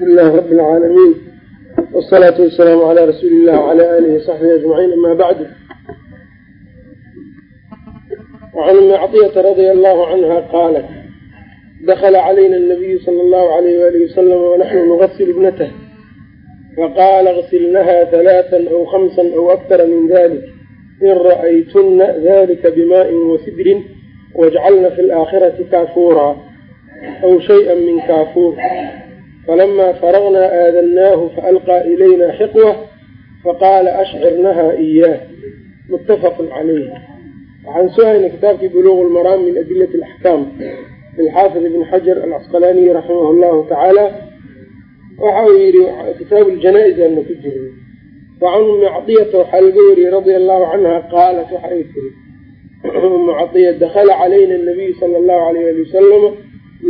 alxamdulilahi rabi alcaalamiin wasalaatu wasalaamu calaa rasuuli illah wacala aalihi wasaxbihi ajmaciin ama bacdu wacan umi cadiyata radia allahu canha qaalat dakla calayna anabiyu sala allahu alayh walihi wasalam wanaxnu nugasil ibnatah faqaala gsilnaha halaatan aw khamsan aw aktara min dalik in ra'aytuna dalika bima'in wasidrin wajcalna fi laakhirati kaafuuraa aw shayئa min kaafuur falamaa faragnaa aadannaahu faalqaa ilayna xiqwah faqaala ashcirnaha iyaah muttafaqun calayh waxaan soo haynay kitaabkii buluuq lmaraam min adilati alaxkaam lilxaafid ibn xajar alcasqalaaniyi raximah llahu tacaala waxa uu yihi kitaabu ljanaa-is aana ku jirnay wacan ummi cadiyata waxaa laga wariyey radia allahu canha qaalat waxa ay tiri ummu cadiya dakala calayna anabiyu sala allahu alayh ali wasalama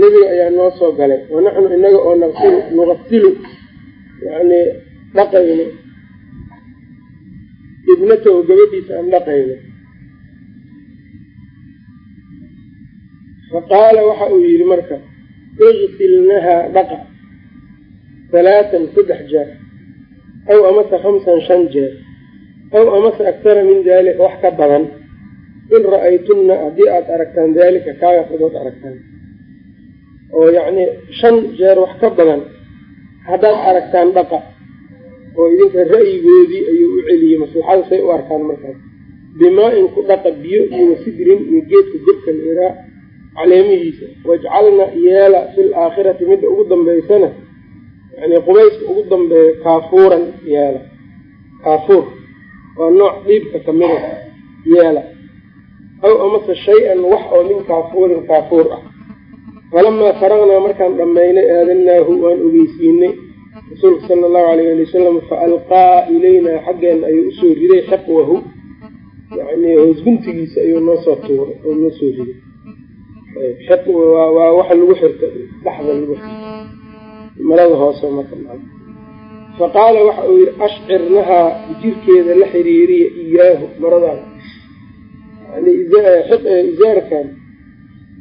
nebiga ayaa noo soo galay. Wanaxnu inaga oo naqsilu nuqasilu yani dhaqayno. Ibnatahu gabadhiisa aan dhaqayno. Faqaala waxa uu yihi marka igsilnahaa dhaqa halaatan saddex jeer aw amase khamsan shan jeer aw amase aktara min daalika wax ka badan. In ra'aytunna haddii aada aragtaan daalika kaaga fadood aragtaan oo yacni shan jeer wax ka badan haddaad aragtaan dhaqa oo idinka ra'yigoodii ayuu u celiyey maslaxada say u arkaan markaas. Bimaa-in ku dhaqa biyo iyo wasidrin iyo geedka gebka liraa caleemihiisa. Wajcalna yeela fil aakhirati midda ugu dambeysana yani qubayska ugu dambeeya kaafuuran yeela kaafuur waa nooc dhiibka kamida yeela aw amase shay-an wax oo min kaafuurin kaafuur ah falamaa faragnaa markaan dhammaynay aadanaahu waan ogeysiinay. Rasuulka sala allahu alayh ali wasalam fa alqaa ilaynaa xaggeena ayuu u soo riday xaqwahu yani hoosguntigiisa ayuu noosoo tuuray oo noo soo riday. Waa waxa lagu xirta dhaxda lagu xirta marada hoose marka faqaala waxa uu yihi ashcirnahaa jirkeeda la xiriiriya iyaahu maradaas. Yani izaarkan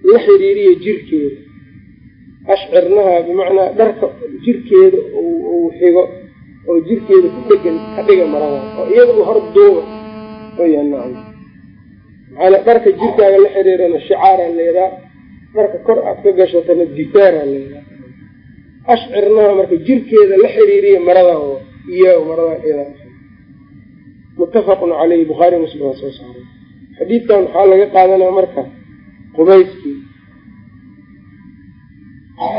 la xiriiriya jirkeeda. Ashcirnahaa bimacnaa dharka jirkeeda uu xigo oo jirkeeda ku degan ka dhiga maradaas oo iyada u hor duuba oyanacam maxaana dharka jirkaaga la xiriirana shicaara leedaa dharka kor aad ka gashatana difaara leedaa. Ashcirnaha marka jirkeeda la xiriiriya marada iya marada iyada muttafaqun caleyhi bukhaari muslim waa soo saaray. Xadiidkan waxaa laga qaadanaa marka qubayskii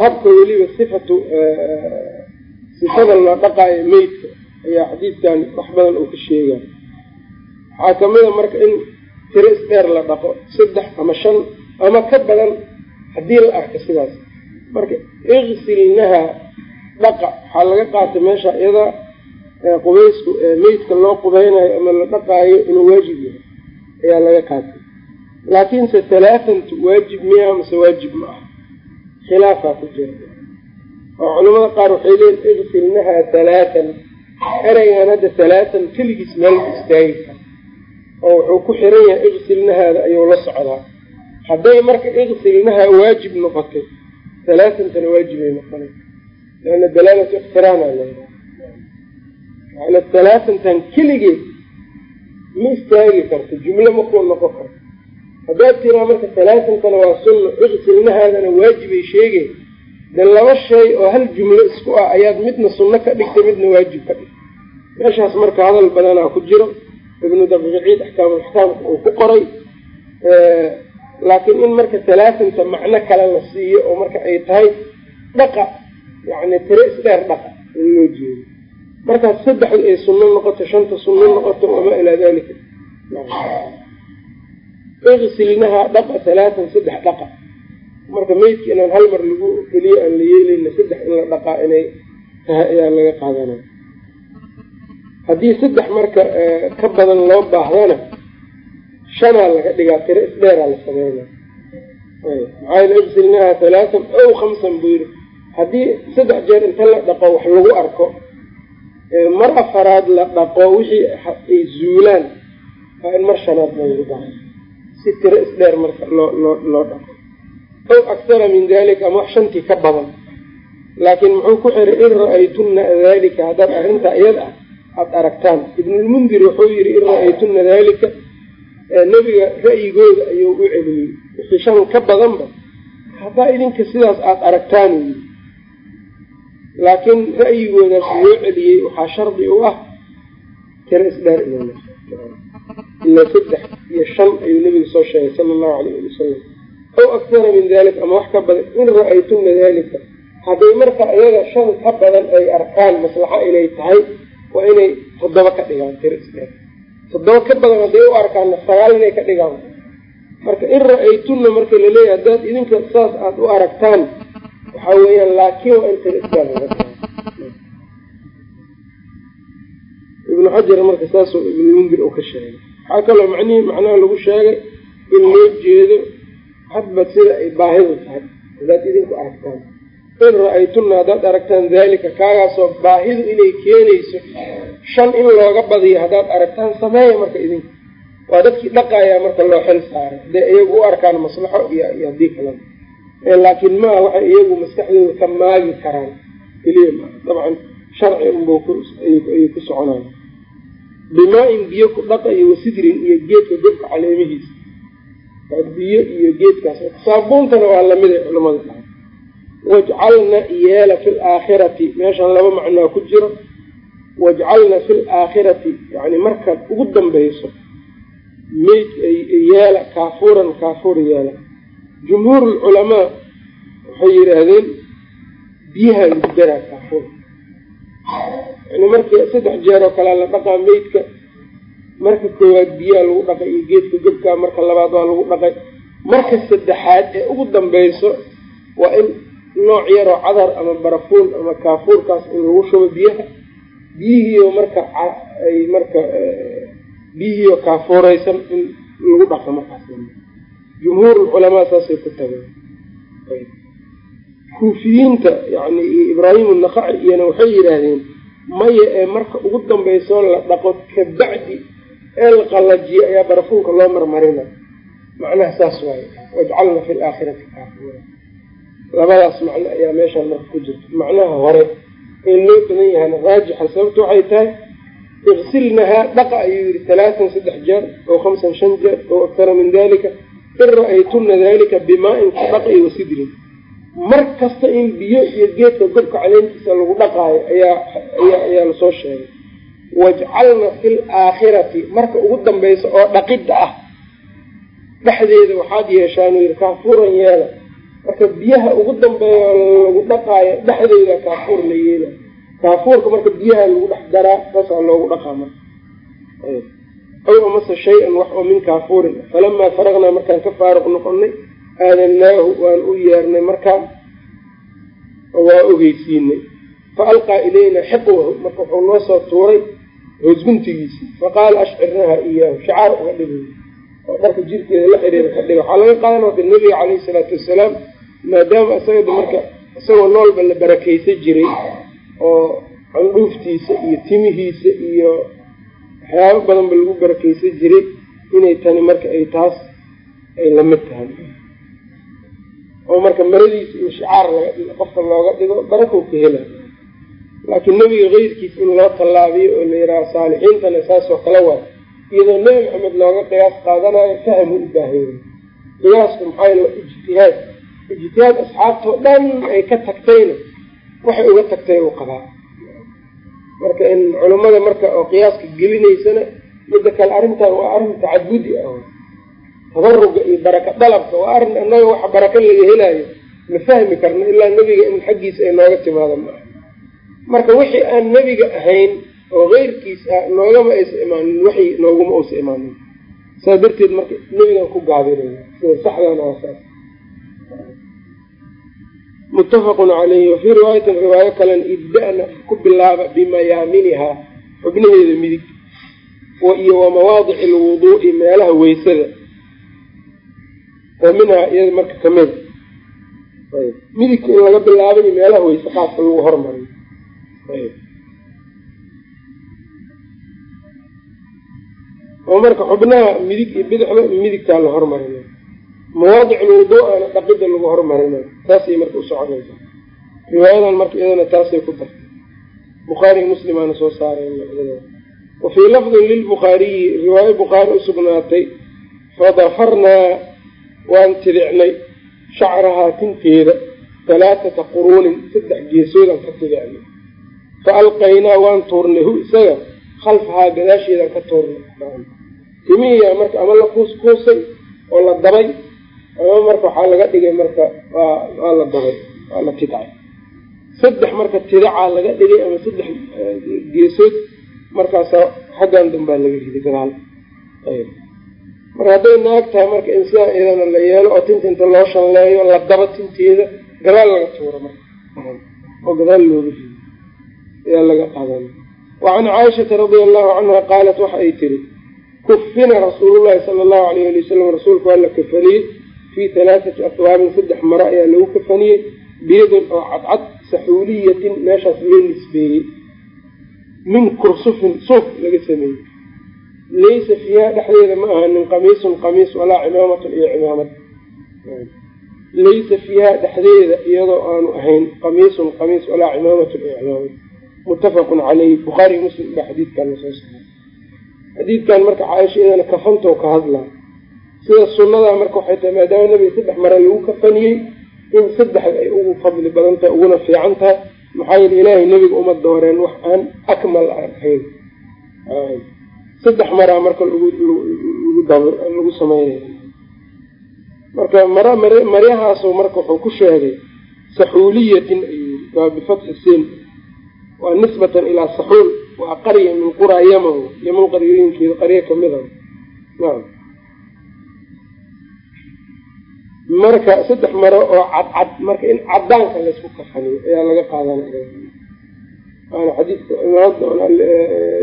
habka weliba sifatu sifada la dhaqaayo meydka ayaa xadiidkan wax badan uu ka sheegay waxaa kamida marka in tiro isdheer la dhaqo saddex ama shan ama ka badan haddii la arko sidaas. Marka igsilnaha dhaqa waxaa laga qaatay meesha iyada qubaysku meydka loo qubaynayo ama la dhaqaayo inuu waajib yahay ayaa laga qaatay laakiinse halaatantu waajib miyaha mase waajib ma aha khilaafaa ku jira oo culamada qaar waxay leeyiin igsilnaha halaatan ereygan hadda halaatan keligiis meel ku istaagi kara oo wuxuu ku xiran yahay igsilnahaada ayuu la socdaa hadday marka igsilnaha waajib noqotay halaatantana waajibay noqona leana dalaalatu iqtiraana leedahay maana halaatantan keligeed ma istaagi karto jumlo makuu noqon karto haddaad tiraa marka halaatantana waa sunna igsilnahaadana waajibay sheegay de laba shay oo hal jumlo isku ah ayaad midna sunno ka dhigtay midna waajib ka dhigtay. Meeshaas marka hadal badanaa ku jiro. Ibnu daqiiciid axkaamulaxkaamka uu ku qoray. Laakiin in marka halaatanta macno kale la siiyo oo marka ay tahay dhaqa yani tiro isdheer dhaqa in loo jeedo. Markaas saddexdu ay sunno noqoto shanta sunno noqoto wamaa ilaa dalika igsilnaha dhaqa halaatan saddex dhaqa marka meydka inaan hal mar lagu keliyo aan la yeelayna saddex in la dhaqaa inay tahay ayaa laga qaadanaya haddii saddex marka ka badan loo baahdana shanaa laga dhigaa tiro isdheeraa la sameynaa. Maxaa yl igsilnaha halaatan ow khamsan buu yiri haddii saddex jeer inta la dhaqo wax lagu arko mar afaraad la dhaqo wixii ay zuulaan waa in mar shanaad lagu daro si tiro isdheer marka loo loo loo dhaqo. Ow aktara min dalika ama wax shantii ka badan. Laakiin muxuu ku xiray in ra'aytunna dalika haddaad arrintaa iyad ah aada aragtaan ibnulmundir wuxuu yihi in ra'aytunna dalika nebiga ra'yigooda ayuu u celiyey. Wixii shan ka badanba haddaa idinka sidaas aada aragtaan yii laakiin ra'yigoodaas loo celiyey waxaa shardi u ah tiro isdheer ila saddex iyo shan ayuu nebiga soo sheegay sala allahu alayh ali wasalam aw aktara min dalik ama wax ka badan in ra'aytuna dalika hadday marka iyaga shan ka badan ay arkaan maslaxo inay tahay waa inay toddoba ka dhigaan tiro toddoba ka badan hadday u arkaanna sagaal inay ka dhigaan. Marka in ra'aytunna marka la leeyahay haddaad idinka saas aada u aragtaan waxaa weeyaan laakiin waa in tiro isdheer ibnu xajar marka saasoo ibnulmundir uu ka sheegay waxaa kaloo macnihii macnaha lagu sheegay in loo jeedo hadba sida ay baahidu tahay. Haddaad idinku aragtaan in ra'aytunna haddaad aragtaan daalika kaagaasoo baahidu inay keenayso shan in looga badiyo haddaad aragtaan sameeya marka idinku waa dadkii dhaqayaa marka loo xil saaray hadday iyagu u arkaan maslaxo iyo haddii kalena laakiin maaha waxay iyagu maskaxdooda ka maagi karaan. Keliya dabcan sharci unba ayay ku soconaya bimaa-in biyo ku dhaqa iyo wasidrin iyo geedka gobka caleemihiisa. Biyo iyo geedkaas. Saabuuntana waa la mid ay culamada wajcalna yeela fi laakhirati meeshan laba macnaa ku jiro. Wajcalna fi laakhirati yani markaad ugu dambayso meyd yeela kaafuuran kaafuur yeela jumhuur lculamaa waxay yidhaahdeen biyaha lagu daraa kaafuur yani markii saddex jeer oo kalea la dhaqaa meydka marka koowaad biyaha lagu dhaqay iyo geedka gobkaa marka labaad waa lagu dhaqay. Marka saddexaad ee ugu dambayso waa in nooc yaroo cadar ama barafuun ama kaafuurkaas in lagu shubo biyaha. Biyihiio marka ay marka biyihiio kaafuuraysan in lagu dhaqo markaas. Jumhuurulculamaa saasay ku tageen. Kuufiyiinta yani ibraahim nakaci iyana waxay yidhaahdeen maya ee marka ugu dambaysoo la dhaqo kabacdi ee la qallajiyo ayaa barafuunka loo marmarina. Macnaha saas waaye wajcalna fi laakhirati kaafuura labadaas macno ayaa meeshaan marka ku jirta. Macnaha hore ee loo badan yahana raajixa sababta waxay tahay iqsilnahaa dhaqa ayuu yihi talaatan saddex jeer oo khamsan shan jeer oo aktara min dalika in ra'aytuna dalika bimaa-in ku dhaqa iyo wasidrin mar kasta in biyo iyo geedka gobka caleentiisa lagu dhaqaayo ayaa ayaa la soo sheegay. Wajcalna fi laakhirati marka ugu dambaysa oo dhaqidda ah dhexdeeda waxaad yeeshaan yii kaafuuran yeela. Marka biyaha ugu dambeeya lagu dhaqaayo dhexdeeda kaafuur la yeela. Kaafuurka marka biyaha lagu dhex daraa saasaa loogu dhaqaa marka. Aw amase shay-an wax oo min kaafuurin. Falamaa faraqnaa markaan ka faaruq noqonay aadanaahu waan u yeernay markaa waa ogeysiinay. Fa alqaa ilaynaa xiqwahu marka wuxuu noo soo tuuray hoosguntigiisii faqaala ashcirnaha iyaahu shacaar uga dhigay. Oo dharka jirkeeda la xiriira ka dhiga waxaa laga qaadan wata nebiga caleyhi salaatu wassalaam maadaama isagada marka isagoo noolba la barakeysan jiray oo candhuuftiisa iyo timihiisa iyo waxyaabo badanba lagu barakeysan jiray inay tani marka ay taas ay la mid tahay oo marka maradiisa in shicaar qofka looga dhigo barakow ka hela. Laakiin nebiga keyrkiis in loo tallaabiyo oo la yidhaha saalixiintana saasoo kale waa iyadoo nebi maxamed looga qiyaas qaadanayo fahmu u baahanya qiyaasku maxaa waa ijtihaad. Ijtihaad asxaabtao dhan ay ka tagtayna waxay uga tagtay uu qabaa. Marka in culammada marka oo qiyaaska gelinaysana midda kale arrintan waa arrin tacabudi ah tabaruga iyo baraka dalabka waa arrin annaga waxa baraka laga helaayo. Ma fahmi karno ilaa nebiga in xaggiisa ay nooga timaado maaha marka wixii aan nebiga ahayn oo keyrkiis ah noogama aysa imaanin waxi nooguma uusa imaanin. Saas darteed marka nebigan ku gaabinaya sida saxdana saas. Muttafaqun calayhi wafii riwaayatin riwaayo kalena ibda-na ku bilaaba bimayaaminihaa xubnaheeda midig. Iyo wa mawaadici alwuduu'i meelaha weysada oo minhaa iyada marka ka mid. Midigka in laga bilaabayo meelaha weyse qaadka lagu hormariyo oo marka xubnaha midig iyo bidixda midigtaa la hormarinayo mawaadic lwuduu'ana dhaqida lagu hormarinayo saasay marka u soconaysa. Riwaayadan marka iyadana taasay ku dartay bukhaariga muslimaana soo saareen wa fii lafdin lilbukhaariyi riwaayo bukhaari usugnaatay fadafarnaa waan tidicnay shacrahaa tinteeda halaaata quruunin saddex geesoodaan ka tidicnay. Fa alqaynaa waan tuurnay hu isaga khalfahaa gadaasheedaan ka tuurnay timihiyaa marka ama la kuuskuusay oo la dabay ama marka waxaa laga dhigay marka waa la dabay waa la tidcay. Saddex marka tidacaa laga dhigay ama saddex geesood markaasa xaggan danbaa laga riday gadaal marka hadday naag tahay marka in sidaa iyadana la yeelo oo tinta inta loo shalleeyo la daba tinteeda gadaal laga tuuro marka. Oo gadaal looga rido ayaa laga qadan wacan caaishata radia allahu canha qaalat waxa ay tiri kufina rasuulullahi sala allahu alayh ali wasalam rasuulka waa la kafaniyey fii halaathati atwaabin saddex maro ayaa lagu kafaniyey biyadin oo cadcad saxuuliyatin meeshaas loo nisbeeyey. Min kursufin suuf laga sameeyey laysa fiiha dhexdeeda ma ahanin qamiisun qamiis walaa cimaamatun iyo cimaamad laysa fiiha dhexdeeda iyadoo aanu ahayn qamiisun qamiis walaa cimaamatun iyo cimaamad muttafaqun caleyh bukhaari muslim baa xadiidkan la soo saaray xadiidkan marka caaisha iyadana kafantoo ka hadlaa sida sunnadaa marka waxay tahay maadaama nabiga saddex mare lagu kafaniyey in saddexda ay ugu fadli badan tahay uguna fiican tahay maxaa yeele ilaahay nebiga uma dooreen wax aan akmal aan ahayn saddex maraa marka lagu sameynaya marka mar maryahaasoo marka wuxuu ku sheegay saxuuliyatin ayuu waa bifatxi siin. Waa nisbatan ilaa saxuul waa qarya min quraa yaman yaman qaryooyinkeeda qaryo kamida naam. Marka saddex maro oo cadcad marka in cadaanka laysku kafaniyo ayaa laga qaadanaya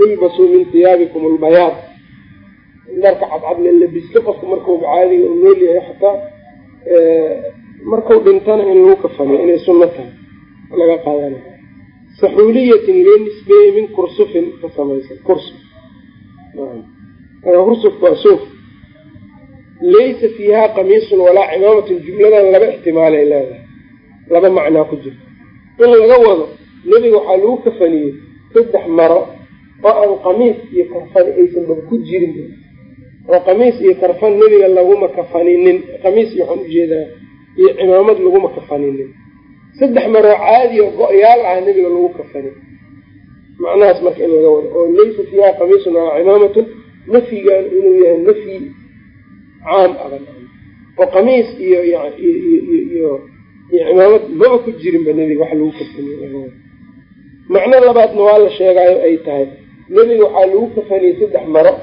ilbasuu min hiyaabikum albayaad dharka cadcad la labisto qofka markuuba caadiga u nool yahay xataa markuu dhintana in lagu kafaniyo inay sunno tahay laga qaadanaya saxuuliyatin loo nisbeeyey min kursufin ka samaysan kursuf kursufka waa suuf laysa fiiha qamiisun walaa cimaamatun jumladan laba ixtimaalay leedahay laba macnaa ku jirta in laga wado nebiga waxaa lagu kafaniyey saddex maro oo aan qamiis iyo karfan aysan baba ku jirin. Oo qamiis iyo karfan nebiga laguma kafaninin qamiis waxaan u jeedaa iyo cimaamad laguma kafaninin. Saddex maroo caadi oo go-yaal ah nebiga lagu kafanin macnahaas marka in laga wado oo laysa fiiha qamiisun walaa cimaamatun nafyigan inuu yahay nafyi caam adan oo qamiis iyo iyo cimaamad maba ku jirinba nebiga wax lagu kafaniye macno labaadna waa la sheegaayo ay tahay. Nebiga waxaa lagu kafaniyey saddex maro.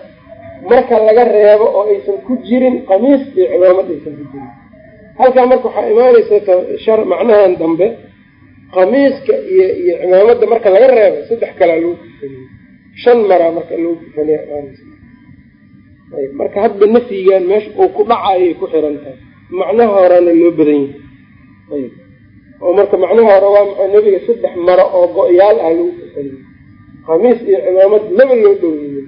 Marka laga reebo oo aysan ku jirin qamiis iyo cimaamad aysan ku jirin. Halkaa marka waxaa imaanaysa macnahan dambe qamiiska iyo iyo cimaamadda marka laga reebo saddex kalaa lagu kafaniyey shan maraa marka lagu kafaniya marka hadda nafyigan meesha uu ku dhacayay ku xiran tahay macnaha horena loo badan yahay oo marka macnaha hore waa maxay nebiga saddex maro oo go-yaal ah lagu kafaniyey khamiis iyo cimaamad laba loo dhoweyey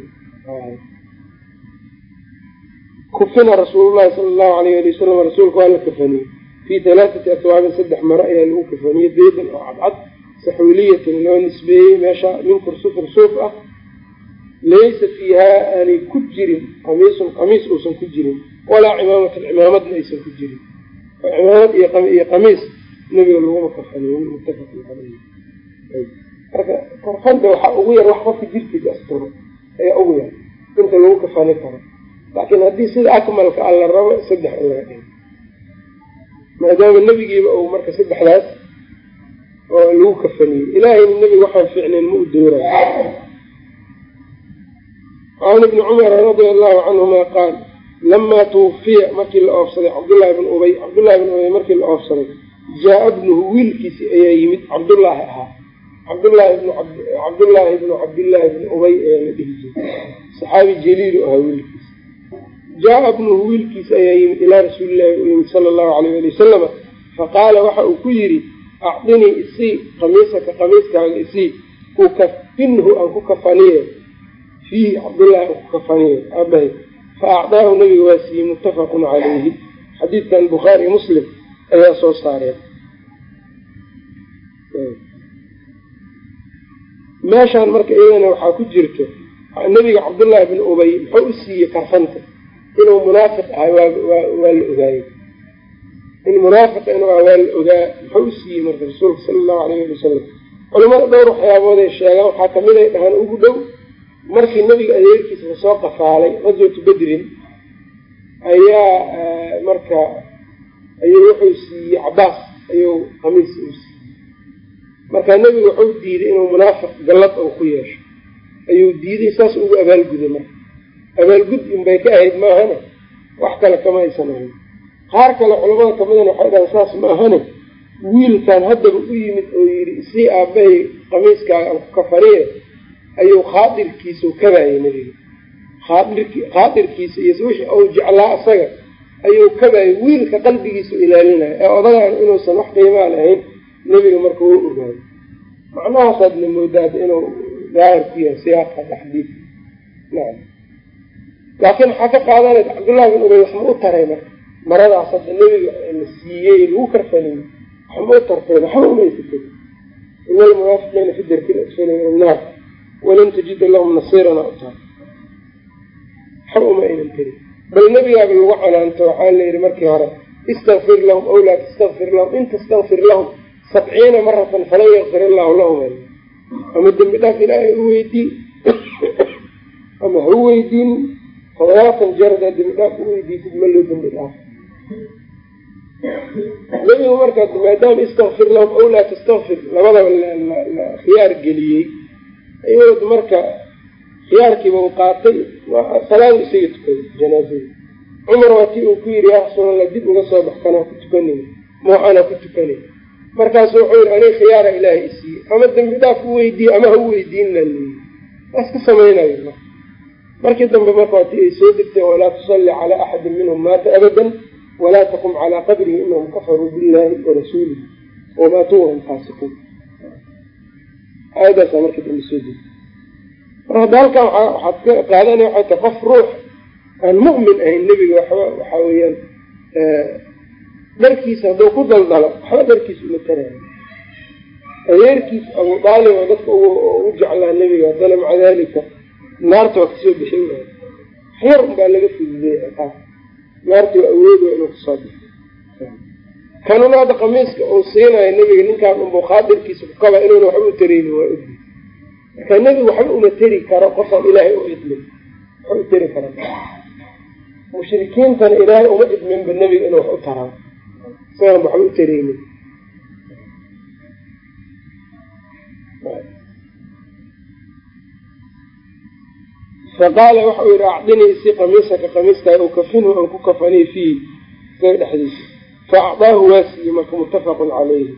kufina rasuulullahi sala allahu alayh ali wasalam rasuulka waa la kafaniyey fii talaatati atwaabin saddex maro ayaa lagu kafaniyey beedan oo cadcad saxuuliyatin loo nisbeeyey meesha min kursufin suuf ah. Laysa fiiha aanay ku jirin qamiisun qamiis uusan ku jirin walaa cimaamatan cimaamadna aysan ku jirin. Cimaamad iyo qamiis nebiga laguma kafaniyin muttafaqun caleyh marka karfanda waxaa ugu yar wax qofka jirkiisa asturo ayaa ugu yar. Inta lagu kafani karo. Laakiin haddii sida akmalka a la rabo saddex in laga dhigo. Maadaama nebigiiba uu marka saddexdaas oo lagu kafaniyey ilaahayna nebiga waxaan fiicnayn ma u doorayo can ibni cumara radia allahu canhuma qaal lamaa tuwufiya markii la oofsaday cabdullahi bn ubay cabdullahi bn ubay markii la oofsaday jaa-a bnuhu wiilkiisi ayaa yimid cabdullaahi ahaa. Cabdullaahi bn cabdullaahi bnu cabdillaahi bni ubay ayaa la dhihi jiray. Saxaabi jaliilu ahaa wiilkiisi jaa-a bnuhu wiilkiisi ayaa yimid ilaa rasuulillahi u yimid sala allahu alayh ali wasalama faqaala waxa uu ku yidhi acdinii isii qamiisaka qamiiskaaga isii ukafinhu aan ku kafaniye. Fiihi cabdullaahi aan ku kafaniye aabbahay. Fa acdaahu nabiga waa siiyey muttafaqun calayhi xadiidkan bukhaari muslim ayaa soo saareen. Meeshaan marka iyadana waxaa ku jirto nebiga cabdullaahi bin ubay muxuu u siiyey karfanta inuu munaafiq ahay waa la ogaayey. In munaafiqa inuu ah waa la ogaa muxuu u siiyey marka rasuulka sala allahu alayh ali wasalam culamada dhowr waxyaabood ay sheegaan waxaa ka mid ay dhahaan ugu dhow markii nebiga adeerkiisa la soo qafaalay qaswatu bedrin ayaa marka ayuu wuxuu siiyey cabaas ayuu khamiis u siiyey. Marka nebiga wuxuu diiday inuu munaafiq gallad oo ku yeesho. Ayuu diiday saas ugu abaalguday marka. Abaalgud inbay ka ahayd maahane? Wax kale kama aysan ahayn qaar kale culamada kamidana waxay dhahan saas ma ahane wiilkan haddaba u yimid oo yidhi isii aabahay qamiiskaaga aan ku kafaniye ayuu khaadirkiisa kabaayay nebiga khaadirki khaadirkiisa iyo wixii uu jeclaa asaga ayuu kabaayay wiilka qalbigiisa ilaalinaya ee odagaan inuusan wax qiimaa lahayn nebiga marka wuu ogaayo macnahaasaad la moodaada inuu daahir ku yahay siyaaqa taxdiid nacam laakiin waxaa ka qaadanaysa cabdullahi bin ubay waxma u taray marka maradaas hadda nebiga la siiyey lagu karfaniyey waxma u tarteen waxba umaysatay ina almunaafiqiina fi darki asfali min annaar. Walam tajida lahum nasiirana u tahay waxba uma aynan terin bal nebigaaba lagu canaanto waxaa la yidhi markii hore istakfir lahum aw laa tastakfir lahum in tastakfir lahum sabciina maratan falan yakfir allahu lahum ama dembi dhaaf ilaahay u weydii ama ha u weydiin todobaatan jeer hadaa dembi dhaaf u weydiisid ma loo dembi dhaaf. Nebigu markaa maadaama istakfir lahum aw laa tastakfir labadaba khiyaar geliyey. Iyagood marka khiyaarkiiba u qaatay salaada isaga tukaday janaazada cumar waa tii uu ku yidhi yaa rasuulallah dib uga soo bax kanaa ku tukanay ma waxaana ku tukanay markaasu wuxuu yihi aniga khiyaara ilaahay isiiyey ama dembi dhaaf weydiiye ama ha u weydiin la leeyay waa iska samaynayo markii dambe marka waa ay soo degtay walaa tusalli calaa axadin minhum maata abadan walaa taqum calaa qabrihi inahum kafaruu billahi warasuulihi wamaatuu wahum faasiquun. Aayadaasaa markii dambe soo degtay mar hadda halkan waxaad ka qaadanaya waxay tahay qof ruux. Aan mu'min ahayn nebiga waxba waxaa weeyaan dharkiisa hadduu ku daldalo waxba dharkiisa uma taraayo adeerkiisa abu daalib oo dadka u jeclaa nebiga haddana maca daalika naarta waa ka soo bixin waaya waxyar unbaa laga fududeey taas naarta waa awoodaya inuu ka soo bixo kanuna hadda qamiiska uu siinayo nebiga ninkaan unbuu khaadirkiisa ku kaba inuuna waxba u tareynin waa ogdi marka nebigu waxba uma teri karo qofaan ilaahay u idmin. Waxba u teri kara mushrikiintana ilaahay uma idminba nebiga inuu wax u taraa. Isagaan waxba u tareynin faqaala waxa uu yihi acdinii isi qamiisaka qamiiskaaga u kafinhu aan ku kafaniy fiihi. Isaga dhexdiisa fa acdaahu waa siiyey marka muttafaqun calayhi.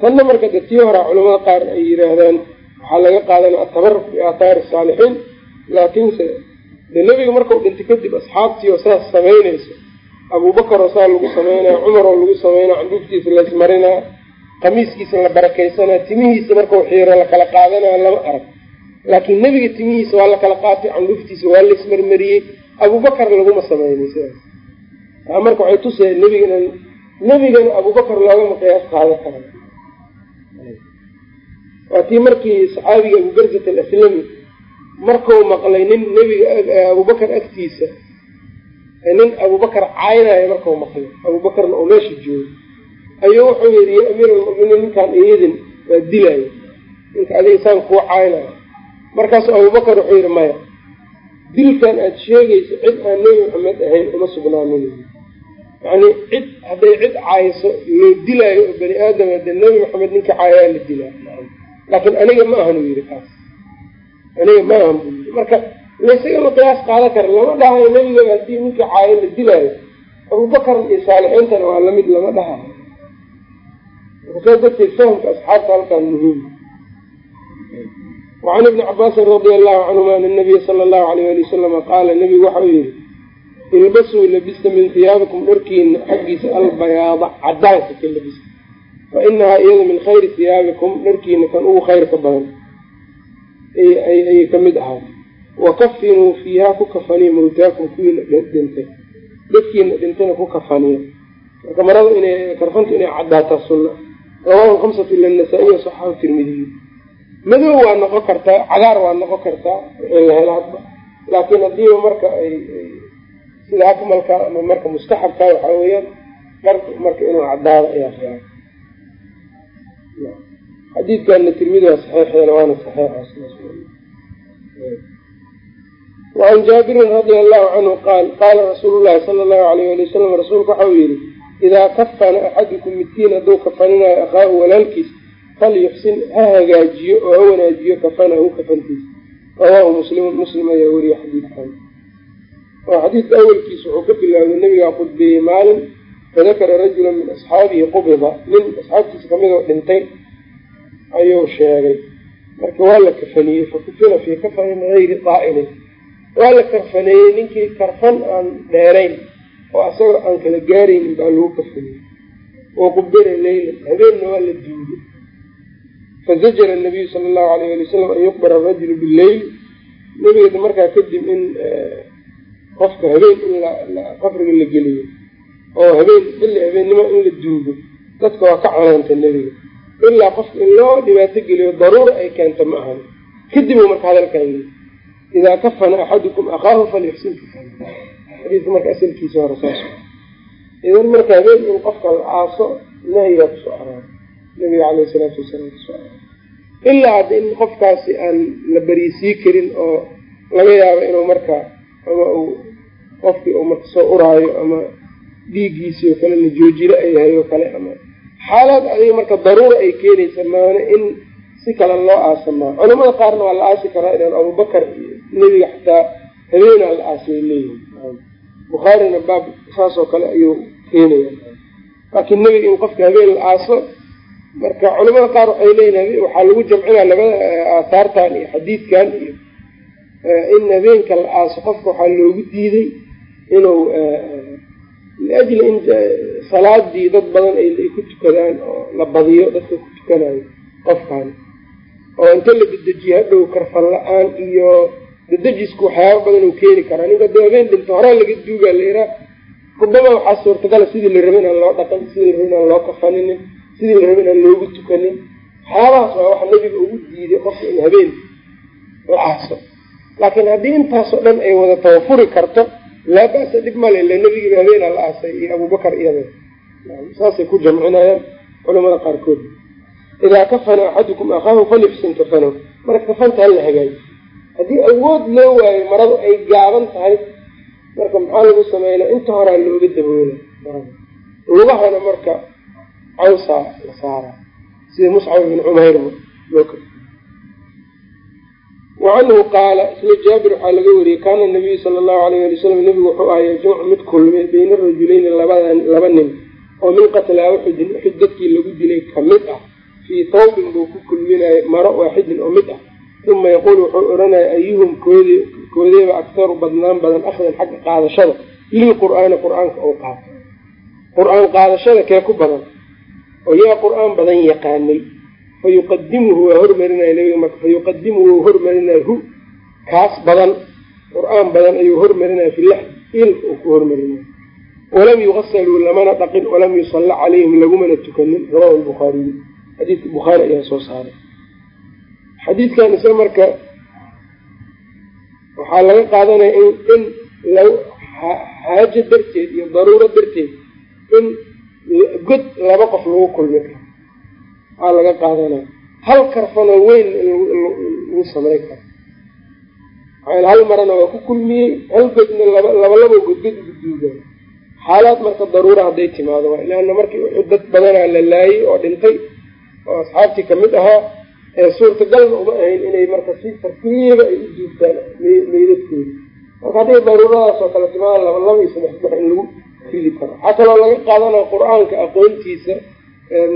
Tanna marka de tii horaa culamada qaar ay yidhaahdaan waxaa laga qaadanaya atabaruk biaathaari saalixiin laakiinse de nebiga markau dhintay kadib asxaabtii oo saas samaynayso abuubakar oo saa lagu samaynaya cumar oo lagu samaynaya candhuuftiisa laismarinaa qamiiskiisa la barakaysanaa timihiisa markau xiiro lakala qaadanaya lama arag. Laakiin nebiga timihiisa waa la kala qaatay candhuuftiisa waa laismarmariyey abubakar laguma samaynin sidaas taa marka waxay tusaya nebigan nebigana abubakar loogama qiyaas qaadan kara waa tii markii saxaabiga abubarzat alaslami markuu maqlay nin nebiga abubakar agtiisa nin abubakar caynaayo markau maqlay abubakarna oo meesha joogo. Ayuu wuxuu yidhi ya amiir almu'miniin ninkaan iyadin waa dilaayo. Ninka adiga saan kuu caynayo markaasu abubakar wuxuu yidhi maya dilkan aada sheegayso cid aan nebi maxamed ahayn uma sugnaanin yacnii cid hadday cid caayso loo dilaayo oo bani aadama de nebi maxamed ninka caayaa la dilaa laakiin aniga ma ahan uu yidhi kaas aniga ma ahan buu yidhi. Marka laysagama qiyaas qaadan kara lama dhahayo nebigaba haddii ninka caayo la dilaayo. Abubakar iyo saalixiintana waa la mid lama dhahayo saa darteed fahamka asxaabta halkaan muhiim. Wacan ibni cabaasin radia allahu canhuma ana nabiya sala allahu alayh ali wasalama qaala nebigu waxau yihi ilbasuu labista min hiyaabikum dharkiina xaggiisa albayaada cadaanka ka labista fa inahaa iyada min khayri hiyaabikum dharkiina kan ugu khayrka badan ayay ka mid ahaa wakafinuu fiihaa ku kafaniya mawtaakum kuwiina dhintay dadkiina dhintayna ku kafaniya marka marada inay karfantu inay cadaataa sunna rawahu khamsatu ila nasaa-iy saxahu tirmidiyu madow waa noqon kartaa cagaar waa noqon kartaa wixii la helo hadba laakiin hadiiba marka ay sida akmalka ama marka mustaxabka waxaa weeyaan dharku marka inuu cadaado ayaa fiican xadiidkana tirmidi waa saxiixeena waana saxiixa wacan jaabirin radia allahu canhu qaal qaala rasuulu llahi sala allahu alayh ali wasalam rasuulku waxa uu yihi idaa kafana axadukum midkiin hadduu kafaninayo akhaahu walaalkiis falyuxsin ha hagaajiyo oo ha wanaajiyo kafanahu kafantiisa rawaahu muslimun muslim ayaa weriye xadiidkan. Oo xadiidka awelkiisa wuxuu ka bilaawday nabigaa khudbeeyey maalin fadakara rajula min asxaabihi qubida nin asxaabtiisa ka mid oo dhintay ayuu sheegay marka waa la kafaniyey fakufina fii kafanin gayri daa'ilin waa la karfaneeyey ninkii karfan aan dheerayn oo asagoo aan kala gaaraynin baa lagu kafaniyey oo qubira leylan habeenna waa la duuday fazajara nabiyu sala allahu alayh ali wasalam an yuqbara arajulu bileyl nabigeeda markaa kadib in qofka habeen in qabriga la geliyo oo habeen xilli habeennimo in la duugo dadka waa ka canaanta nebiga. Ilaa qofka in loo dhibaato geliyo daruura ay keento ma ahan kadib uu marka hadalkan yii idaa kafana axadukum akhaahu falyuxsin. Xadiidka marka asalkiisa hore saas. Idan marka habeen in qofka la aaso nahyigaa ku soo araaray nabiga caleyhi salaatu wasalaam ku soo araaray ilaa hadda in qofkaasi aan la beriisii karin oo laga yaabo inuu marka ama uu qofkii uu marka soo uraayo ama dhiiggiisii oo kale la joojilo ay yahay oo kale ama xaalaad adiga marka daruura ay keenaysa maana in si kale loo aasamaa. Culamada qaarna waa la aasi karaa inaan abubakar iyo nebiga xataa habeenaa la aasay leeyihiin bukhaarina baab saasoo kale ayuu keenaya laakiin nebiga in qofka habeen la aaso marka culamada qaar waxay leeyihiin waxaa lagu jamcinaa labada aahaartan iyo xadiidkan iyo in habeenka la aaso qofka waxaa loogu diiday inuu liajli in salaadii dad badan ay ku tukadaan oo la badiyo dadka ku tukanayo qofkan oo inta la dedejiyo hadhow karfan la'aan iyo dadejisku waxyaaba badan uu keeni karaa ninka haduu habeen dhinto horaa laga duugaa la iraa rubama waxaa suurtagala sidii la raba inaan loo dhaqan sidii la raba inaan loo kafaninin sidii la raba inaan loogu tukanin waxyaabahaas waa waxa nebiga ugu diiday qofka in habeen la aaso laakiin haddii intaasoo dhan ay wada tawafuri karto laa ba'sa dhib male ila nebigiiba habeenaa la aasay iyo abubakar iyada saasay ku jamcinayaan culamada qaarkood. Idaa kafana axadukum akhaahu falyuxsin kafanahu. Marka kafanta hala hagaaji. Haddii awood loo waayo maradu ay gaaban tahay marka maxaa lagu sameynaa inta horaa looga daboola? Lugahana marka cawsaa la saara sida muscab bin cumayr loo ka wacanhu qaala isla jaabir waxaa laga wariyey kaana nabiyu sala allahu alayh ali wasalam nebigu wuxuu ahaa yajmacu mid kulmay bayna rajuleyni laba nin oo min qatlaa uxudin uxud dadkii lagu dilay ka mid ah. Fii tawbin buu ku kulminaya maro waaxidin oo mid ah. Uma yaquulu wuxuu odhanaya ayuhum kood koodeeba aktaru badnaan badan akhdan xagga qaadashada lilqur'aani qur'aanka oo qaato qur'aan qaadashada kee ku badan? Oo yaa qur'aan badan yaqaanay fayuqadimuhu waa hormarinaya nabiga marka fayuqadimuhu hormarinaya hu kaas badan qur'aan badan ayuu hormarinaya fi lax ilka uu ku hormarinaya walam yugasaluu lamana dhaqin walam yusalla calayhim lagumana tukanin rawahu lbukhaariyu xadiidka bukhaari ayaa soo saaray xadiidkan isa marka waxaa laga qaadanaya in in xaajo darteed iyo daruuro darteed in god laba qof lagu kulmi karo waxaa laga qaadanaya hal karfanoo weyn lagu samay karo. Maxaa hal marana waa ku kulmiyey hal godna laba labalabo godgod ugu duugayo xaalaad marka daruura hadday timaado waa ilaana markii uxud dad badanaa la laayey oo dhintay oo asxaabtii ka mid ahaa ee suurtagalna uma ahayn inay marka si tartiiba ay u duugtaan meydadkooda marka hadday daruuradaas oo kale timaada laba iyo saddex saddex in lagu ridi karo. Waxaa kaloo laga qaadanaya qur'aanka aqoontiisa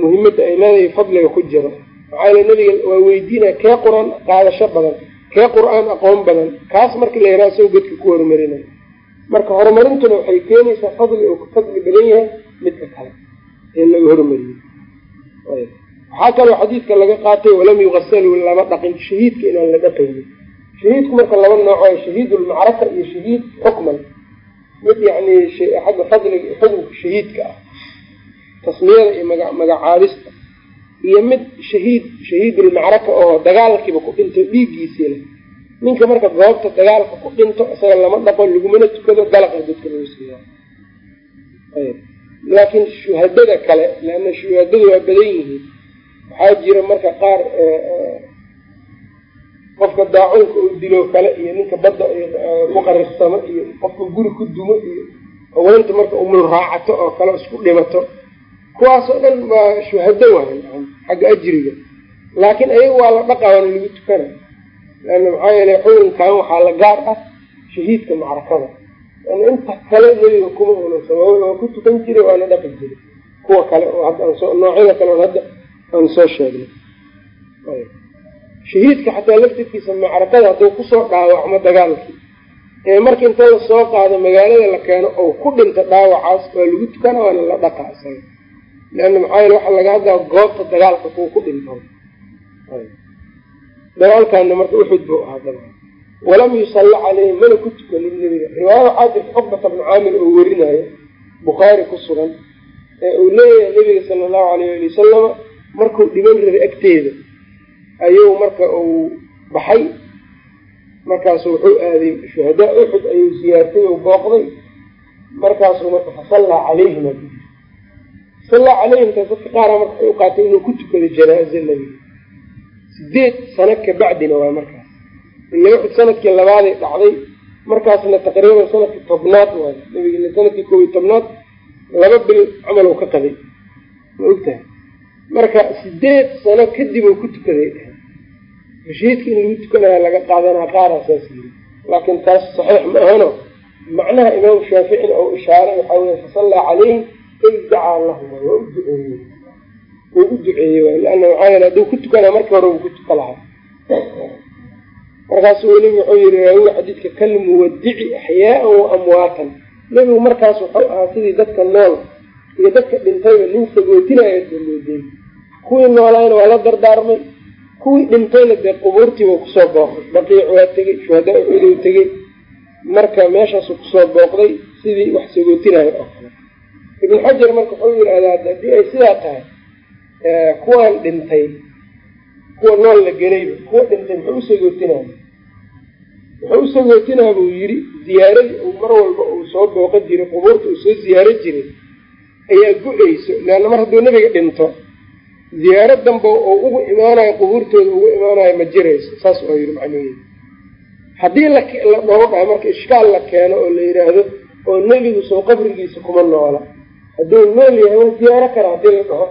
muhimadda ay leedahay fadliga ku jiro. Maxaa yale nabiga waa weydiinaya kee qur'aan qaadasho badan kee qur'aan aqoon badan kaas markii la yaraa soo godka ku horumarinayo marka horumarintuna waxay keenaysaa fadli uu ka fadli badan yahay midka kale ee laga horumariyo. Waxaa kaloo xadiidka laga qaatay walam yugasaluu lama dhaqin. Shahiidka inaan la dhaqaynin shahiidku marka laba nooc waa shahiid lmacraka iyo shahiid xukman. Mid yani xagga fadliga xukunka shahiidka ah tasmiyada iyo maga magacaabista iyo mid shahiid shahiidulmacraka oo dagaalkiiba ku dhinto dhiiggiisii leh. Ninka marka goobta dagaalka ku dhinto isaga lama dhaqo lagumana tukado dalaqa dadka lagu siiya laakiin shuhadada kale leana shuhadadu waa badan yihiin. Waxaa jira marka qaar qofka daacunka uu dilo kale iyo ninka badda ku qarirsamo iyo qofka guri ku dumo iyo haweenta marka umul raacato oo kale isku dhimato kuwaasoo dhan waa shuhado waay xagga ajriga. Laakiin ayaga waa la dhaqaa waana lagu tukana. Leana maxaa yeele xukunkan waxaa la gaar ah shahiidka macrakada. Inta kale nebiga kuma unasa waa ku tukan jiray waana dhaqi jiray. Kuwa kale oo noocyada kale on hadda aan soo sheegnay. Shahiidka xataa laftirkiisa macrakada hadduu ku soo dhaawacmo dagaalkii ee marka inta la soo qaado magaalada la keeno oo ku dhinta dhaawacaas waa lagu tukana waana la dhaqa isaga leana maxaa yeele waxaa laga hadlaa goobta dagaalka kuwa ku dhinto dagaalkaana marka uxud buu ahaa daba walam yusalla caleyhi mana ku tukanin nebiga riwaayada waxaa jirta cuqbata bnu caamir oo werinayo bukhaari ku sugan ee uu leeyahay nebiga sala allahu alayh ali wasalama markuu dhiman rabay agteeda ayuu marka uu baxay markaasu wuxuu aaday shuhadaa uxud ayuu siyaartay oo booqday markaasuu marka fasallaa calayhim fasallaa calayhim taas dadka qaara marka u qaatay inuu ku tukado janaaze nebiga sideed sano kabacdina waa markaas. Ila uxud sannadkii labaaday dhacday markaasna taqriiban sannadkii tobnaad waay nabig sannadkii koob iyo tobnaad laba bil camal uu ka qaday ma ogtahay? Marka sideed sano kadib uu ku tukaday. Rashiidka in lagu tukanaya laga qaadanaa qaaraa saas yiri. Laakiin taas saxiix ma ahano. Macnaha imaamu shaaficina oo ishaaray waxaa weye fasallaa calayhim ay dacaa lahuma waa u duceeyey. Wuu u duceeyey lana maxaa yeele hadduu ku tukanaa markii hore uu ku tuka lahaa. Markaasu weliba wuxuu yihi raawiga xadiidka kalmuwadici axyaaan wa amwaatan. Nebigu markaas wuxuu ahaa sidii dadka nool iyo dadka dhintayba nin sagootinaya daloodey kuwii noolayna waa la dardaarmay kuwii dhintayna dee qubuurtiiba ku soo booqday. Baqiic waa tegey shuhadaa uxudow tegey. Marka meeshaasu ku soo booqday sidii wax sagootinaya oo kale ibn xajar marka wuxuu yidhahdaa haddii ay sidaa tahay kuwaan dhintay kuwa nool la gelayba kuwa dhintay muxuu u sagootinaya wuxuu u sagootinaa buu yidhi ziyaaradii uu mar walba uu soo booqan jiray qubuurta uu soo ziyaaro jiray ayaa go-eyso leanna mar hadduu nebiga dhinto ziyaaro danba oo ugu imaanayo qubuurtooda ugu imaanayo ma jirayso. Saas oo yidhi macnuheedu haddii la dhaho dhahay marka ishkaal la keeno oo la yidhaahdo oo nebigu soo qabrigiisa kuma noola hadduu nool yahay waa ziyaaro kara haddii la dhaho.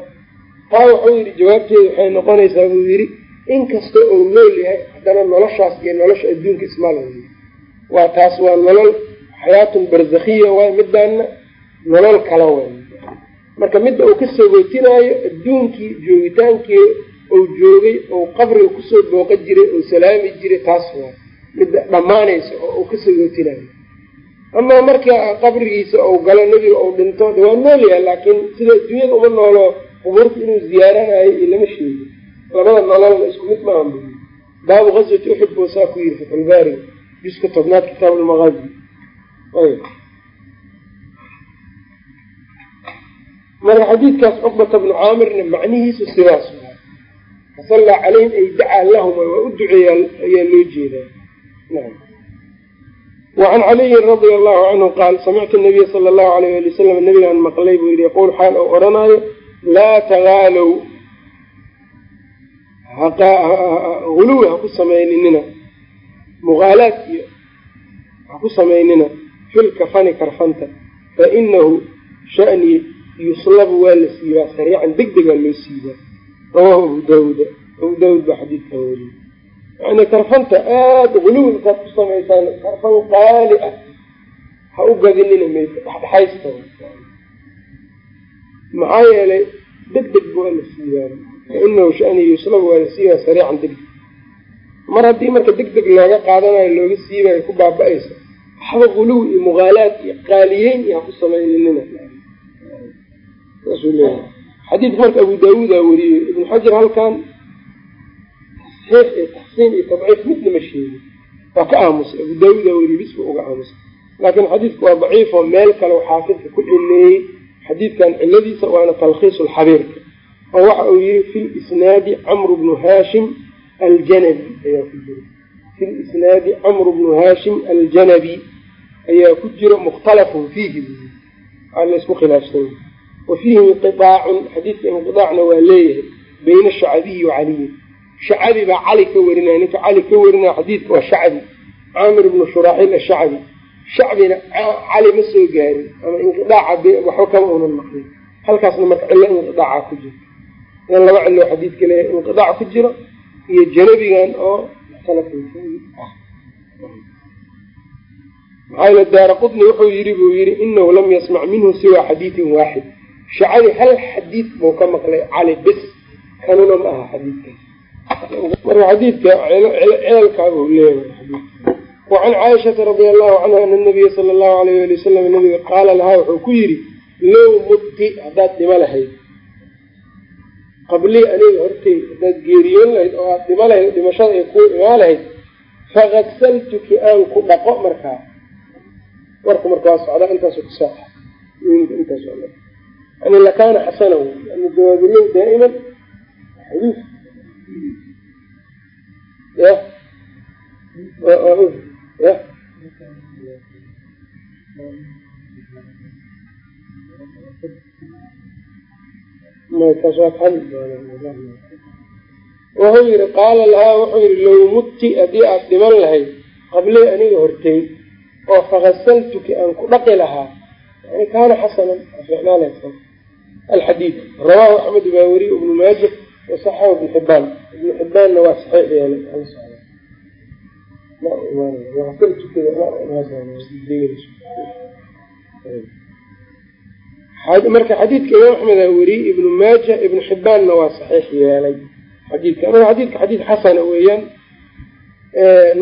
Taa wuxuu yidhi jawaabteedu waxay noqonaysaa buu yidhi inkasta uu nool yahay haddana noloshaas iyo nolosha adduunka ismala waa taas waa nolol xayaatun barzakhiya waay midaana nolol kala way marka midda uu ka sagootinaayo adduunkii joogitaankii uu joogay ou qabriga ku soo booqa jiray ou salaami jiray taas waa midda dhammaanaysa oo uu ka sagootinayo amaa marka qabrigiisa ou galo nebiga ou dhinto de waa nool yahay laakiin sida adduunyada uma noolo qubuurta inuu ziyaaranayo iyo lama sheegi labada nololna isku mid maaha bu baabu gaswati uxud buu saa ku yiri fatxulbaari juska tobnaad kitaab lmaqaazi marka xadiidkaas cuqbata bnu caamirna macnihiisu sidaas fasallaa calayhim ay dacaa lahuma waa u duceeya ayaa loo jeedaa wacan caliyin radia allahu canhu qaal samictu nabiya sala allahu alayh ali wasalam nabigaan maqlay buu yihi yaquul xaal ou odhanaayo laa tagaalow huluwi ha ku samayninina muqaalaad iyo ha ku samaynina fil kafani karfanta fa inahu shani yuslabu waa la siibaa sariican deg degaa loo siibaa rawahu abu daawuda abu daawud baa xadiidkan weriye yani karfanta aada huluwi intaad ku samaysaan karfan qaali ah. Ha u gadinina maysa dhexdhexaysta maxaa yeelay deg deg waa la siibaa fainahu shani yuslabu waa la siibaa sariican deg deg mar haddii marka deg deg looga qaadanayo looga siibayo ku baaba-ayso waxba huluwi iyo muqaalaad iyo qaaliyeyn iyo ha ku samayninina. Saasuu leeyahay. Xadiidka marka abu daawuuda weriyey ibnu xajar halkan tasxiix iyo taxsiin iyo tabciif midna ma sheegin waa ka aamusay abu daawuuda weriyey bisba uga aamusay laakiin xadiidku waa daciifoo meel kale xaafidka ku cileeyey xadiidkan ciladiisa waana talkhiisu lxabiirka oo waxa uu yihi fi lisnaadi camru bnu haashim aljanabi ayaa ku jira fi lisnaadi camru bnu haashim aljanabi ayaa ku jira mukhtalafun fiihi aa laysku khilaafsanya wa fiihi inqiaacun xadiidka inqiaacna waa leeyahay bayna shacabiyi wa caliyi shacabi baa cali ka warinaya ninka cali ka warinaya xadiidka waa shacbi caamir bnu shuraaxiil ashacbi shacbina cali ma soo gaarin ama inqiaaca waxba kama unan maqlin halkaasna marka cillo inqiaaca ku jiro. In laba cilo xadiidka leeyahay inqiaac ku jiro iyo janabigan oo ah. Maxaa daara qutni wuxuu yidhi buu yidhi inahu lam yasmac minhu siwa xadiidin waaxid shacali hal xadiid buu ka maqlay cali bis kanuna ma aha xadiidkaas marka xadiidka ceelkaabuu leeyahay. Wacan caaishata radia allahu canha ana nabiya sala allahu alayh ali wasalam nabiga qaala lahaa wuxuu ku yidhi low mudti haddaad dhimo lahayd. Qablii aniga hortay haddaad geeriyoon lahayd oo aad dhimo lahayd dhimashada ay kuu imaa lahayd fakasaltuki aan ku dhaqo markaa. Warka marka waa socdaa intaasu kusaa intaas yani lakaana xasana jawaabilow daa'iman ya wuxuu yihi qaala lahaa wuxuu yihi low mutti haddii aada dhiman lahayd qabley aniga hortay oo fakasaltuki aan ku dhaqi lahaa yani kaana xasanan ficnaaleysa alxadiid rawaahu axmed baa weriye ibnu maaja wasaxahu ibnu xibaan ibnu xibaanna waa saxiix yeelay marka xadiidka imaam axmed aa weriyey ibnu maaja ibnu xibaanna waa saxiix yeelay xadiidka marka xadiidka xadiid xasana weeyaan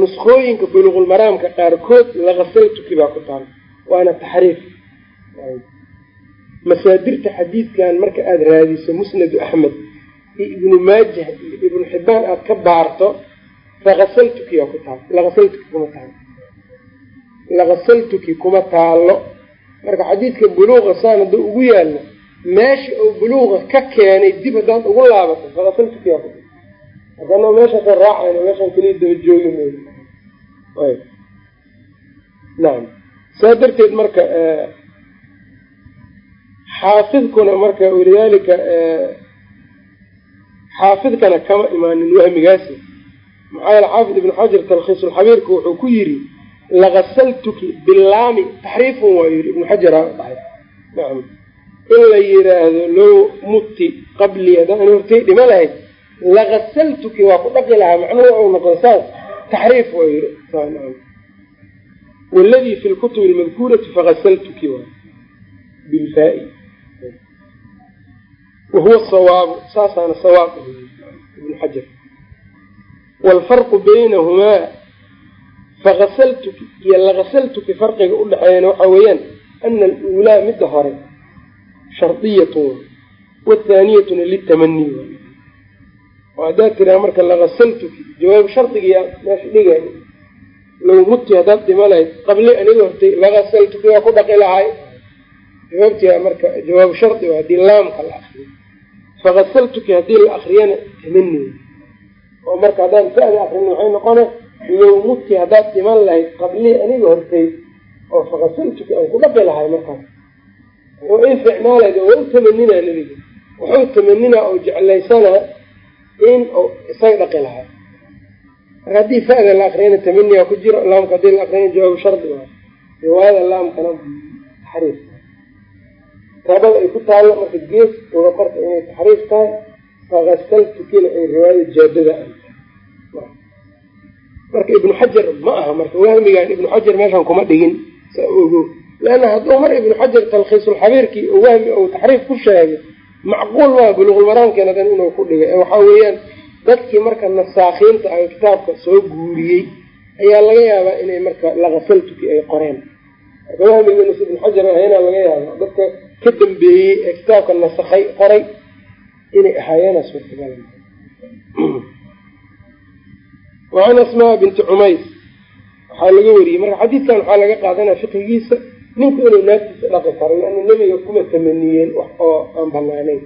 nuskooyinka buluqulmaraamka qaarkood lakasaltuki baa ku taal waana taxriif masaadirta xadiidkan marka aada raadiso musnadu axmed iyo ibnu maajah iyo ibnu xibaan aada ka baarto lakasaltuki aa ku taal lakasaltuki kuma taalo lakasaltuki kuma taalo marka xadiidka buluuqa saan hadduu ugu yaallo meesha uu buluuqa ka keenay dib haddaad ugu laabato lakasaltuki aa ku haddana meeshaasa raacayna meeshaan keliya daba joogi mayno nacam saa darteed marka xaafidkuna marka walidaalika xaafidkana kama imaanin wahmigaasi. Maxaa yeele xaafid ibnu xajar talkhiisulxabiirka wuxuu ku yidhi lakasaltuki bilaami taxriifun waa yidhi ibnu xajara dhahay nacam in la yidhaahdo low mutti qablii haddaan an hortay dhima lahayd lakasaltuki waa ku dhaqi lahaa macnuhu u noqon saas taxriif waa yidhi. Waladii fi lkutubi almadkuurati fakasaltuki waa bilfaa-i wahuwa sawaabu saasaana sawaab ibnu xajar waalfarqu baynahumaa fakasaltuki iyo lakasaltuki farqiga udhexeeyana waxaa weeyaan ana aluulaa midda hore shardiyatun wathaaniyatuna litamani haddaad tiraa marka lakasaltuki jawaab shardigiyaa meesha dhigay low muti haddaad dhima qabli aniga hortay lakasaltuki waa ku dhaqi lahay jawaabtia marka jawaab shardi haddii laamka la akriyo fakasaltuki haddii la akriyana tamani oo marka haddaan fa'da akrin waxay noqona low muti haddaad dhiman lahayd qablii aniga hortay. Oo fakasaltuki aan ku dhaqi lahay markaas. Oo i ficnaalayd waa u tamaninaa nebiga. Wuxuu tamaninaa oo jeclaysanaa in uu isaga dhaqi lahaa. Marka haddii fa'da la akriyana tamaniyaa ku jiro laamka haddii la akriyana jawaab shardi waa riwaayada laamkana taxriif taabada ay ku taallo marka gees uga qorta inay taxriif tahay fakasaltukina ay riwaayada jaadada tahay marka ibnu xajar ma aha marka wahmigan ibnu xajar meeshan kuma dhigin saa ogo. Leanna hadduu mar ibnu xajar talkhiisulxabiirkii oo wahmi ou taxriif ku sheegay macquul maa buluqulmaraamkeena dan inuu ku dhigay. Waxaa weeyaan dadkii marka nasaakiinta ah kitaabka soo guuriyey ayaa laga yaabaa inay marka lakasaltuki ay qoreen. Marka wahmiginas ibnu xajar ahaynaa laga yaaba dadka ka dambeeyey ee kitaabka nasakhay qoray inay ahaayeena suurtagal wacan asmaa binti cumays waxaa laga wariyey marka xadiidkan waxaa laga qaadanaya fiqigiisa ninku inuu naagtiisa dhaqi karo leana nebiga kuma tamaniyeen wax oo aan banaanayn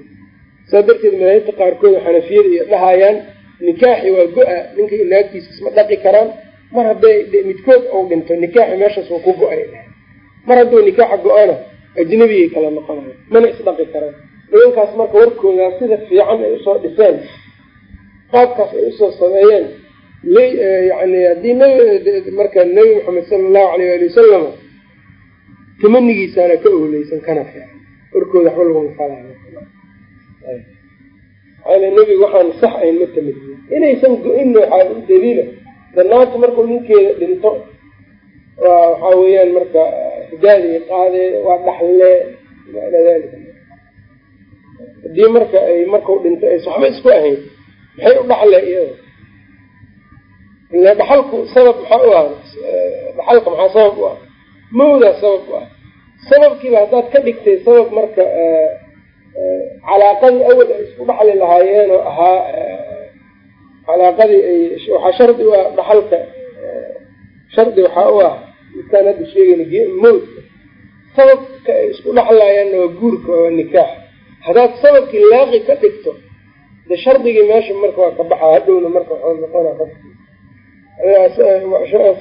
saa darteed madaahibta qaarkood xanafiyada iyo dhahayaan nikaaxi waa go-a ninka naagtiisa isma dhaqi karaan mar hadday midkood uu dhinto nikaaxi meeshaas waa ku go'ay. Mar hadduu nikaaxa go-ana ajnabiyay kala noqonayan mana isdhaqi karaan. Nimankaas marka warkoodaa sida fiican ay u soo dhiseen qaabkaas ay u soo sameeyeen yani haddii marka nebi maxamed sala allahu alayh ali wasalam tamanigiisaana ka ooleysan kana fiican. Warkooda waxba laguma falaayo maaa nebigu waxaan sax ayn ma tamaniyin inaysan go-in waxaa daliila. Danaanta markuu ninkeeda dhinto waxaa weeyaan marka hidaadii qaadee waa dhaxlee ila dalika haddii marka ay markau dhinto aysa waxba isku ahayn maxay u dhaxlee iyada ila dhaxalku sabab maxaa u ah dhaxalka maxaa sabab u ah? Mawdaa sabab u ah. Sababkiiba haddaad ka dhigtay sabab marka calaaqadii awal ay isku dhaxli lahaayeen oo ahaa calaaqadii ay waxaa shardi u ah dhaxalka shardi waxaa u ah midkaan hadda sheegayna mawdka sababka ay isku dhaxlayaanna waa guurka waa nikaax. Haddaad sababkii laaqi ka dhigto de shardigii meesha marka waa ka baxa hadhowna marka waxaa noqona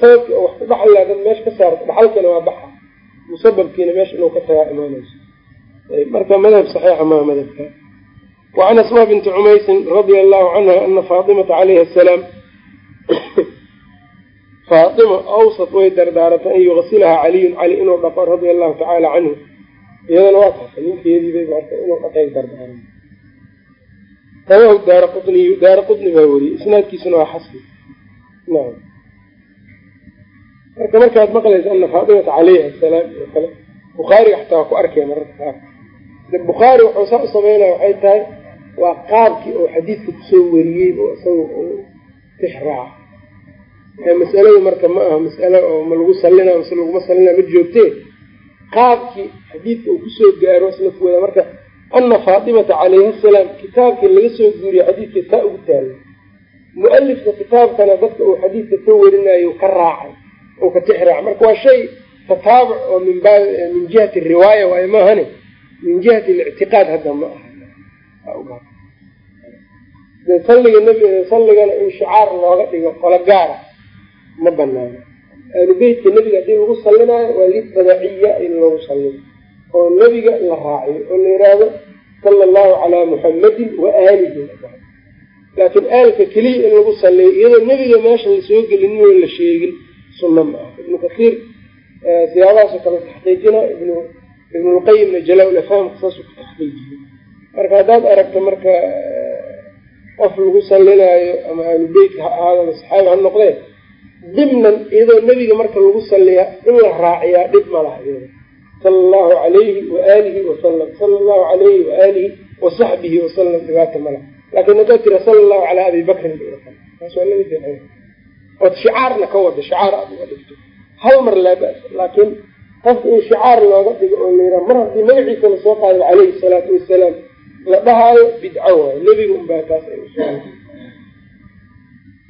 sababkii wax ku dhaxlaa dad meesha ka saarto dhaxalkina waa baxa. Musababkiina meesha inuu ka tagaa imaanayso. Marka madhab saxiixa maa madhabka. Wacan asmaa binti cumaysin radia allahu canha ana faatimata calayhi asalaam faatima awsat way dardaaratay an yuqsilahaa caliyun cali inuu dhaqo radia allahu tacaala canhu iyadana waa taasay ninkeediibay marka inuu dhaqay dardaaran rawahu daara qutniyu daara qutni baa weriyey isnaadkiisuna waa xasbi. Naam. Marka markaad maqlaysa ana faatimata calayhi asalaam oo kale bukhaariga xataa waa ku arkaya mararka qaar. Bukhaari wuxuu saa u sameynaya waxay tahay waa qaabkii oo xadiidka ku soo wariyey oo isaga uu tix raaca masaladu marka ma aha masalo oo ma lagu salina mase laguma salina ma joogtee qaabkii xadiidka uu ku soo gaaro isla kuwada marka ana faatimata calayhi asalaam kitaabkii laga soo guuriyey xadiidka taa ugu taala mu'alifka kitaabkana dadka uu xadiidka ka warinayo ka raacay oo ka tix raaca marka waa shay tataabuc oo min baa min jihati riwaaya waayo maahane min jihati lictiqaad hadda ma aha. Salliga nb salligana in looga dhigo qolo gaara ma banaano ahlu beytka nebiga haddii lagu sallinaayo waa litadaciya in loogu sallino oo nebiga la raaciyo oo la yidhaahdo sala allahu calaa muxamadin wa aalihi laakiin aalka keliya in lagu salliyo iyadoo nebiga meesha la soo gelin oo la sheegin sunna ma aha. Ibnu kasiir siyaabahaasoo kale taxqiijina ibnu ibnulqayimna jalaa-ulafhaamka saasuu ku taxqiijiyo marka haddaad aragto marka qof lagu sallinaayo ama ahlu beytka ha ahaado ama saxaabi ha noqdee dimnan iyadoo nebiga marka lagu salliya in la raaciyaa dhib ma laha iyada sala allahu calayhi waaalihi wasalam sala allahu calayhi waaalihi wasaxbihi wasalam dhibaata ma laha. Laakiin haddaad tira sala allahu calaa abi bakrin ood shicaarna ka wada shicaar aad uga dhigto. Hal mar laa ba-sa laakiin qofka in shicaar looga dhigo oo la yidhaha mar haddii magaciisa la soo qaado calayhi salaatu wasalaam la dhahaayo bidco waayo. Nebiga unbaa taas ay u soo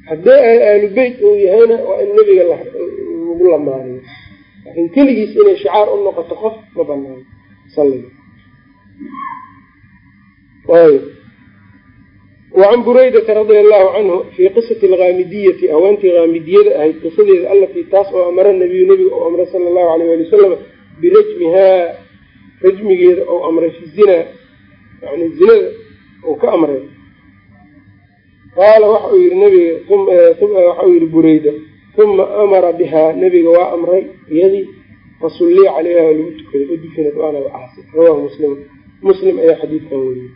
haddii ay ahlu beyt uu yahayna waa in nebiga lagu lamaaniyo laakiin keligiis inay shicaar u noqoto qof ma banaano salliga ayb wacan buraydata radia allahu canhu fii qisati alghaamidiyati haweentii haamidiyada ahayd qisadeeda allatii taas oo amara nabiyu nebiga oo amray sala allahu alayh ali wasalam birajmihaa rajmigeeda oo amray fi zinaa yani zinada uu ka amray qaala waxa uu yihi nabiga waxa uu yihi bureyda uma amara bihaa nebiga waa amray iyadii fasulliya caleyha waa lagu tukaday udufinad waana aasi rawahu muslim. Muslim ayaa xadiidkan weriyey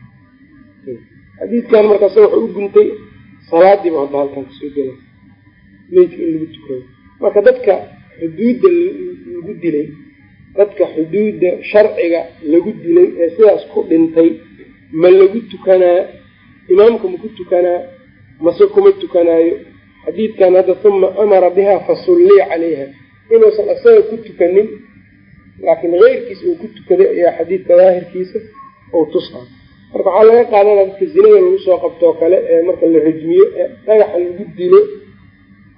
xadiidkan markaas wuxuu u guntay salaadiiba hadda halkan ka soo gela meydka in lagu tukado marka dadka xuduudda lagu dilay dadka xuduudda sharciga lagu dilay ee sidaas ku dhintay ma lagu tukanaa imaamka ma ku tukanaa mase kuma tukanaayo. Xadiidkan hadda uma amara biha fasulliya calayha. Inuusan isaga ku tukanin laakiin keyrkiisa uu ku tukaday ayaa xadiidka daahirkiisa ou tusaa marka waxaa laga qaadanaya dadka zinada lagu soo qabtoo kale ee marka la rajmiyo ee dhagaxa lagu dilo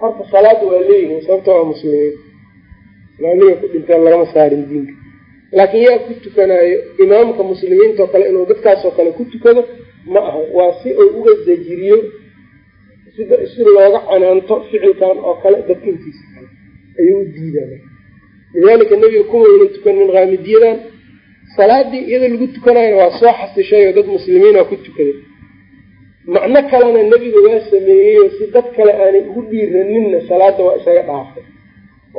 horta salaada waa leeyihiin sababta waa muslimiin. Islaamiga ku dhinteen lagama saarin diinka. Laakiin yaa ku tukanaayo imaamka muslimiintaoo kale inuu dadkaasoo kale ku tukado ma aha. Waa si uu uga zajiriyo si looga canaanto ficilkan oo kale dadka intiisa kale ayuu u diidaa lidalika nebiga kuwaynan tukanin qaamidiyadan salaadii iyada lagu tukanayana waa soo xasishay oo dad muslimiina ku tukaday macno kalena nebiga waa sameeyeyo si dad kale aanay ugu dhiiraninna salaada waa isaga dhaafay.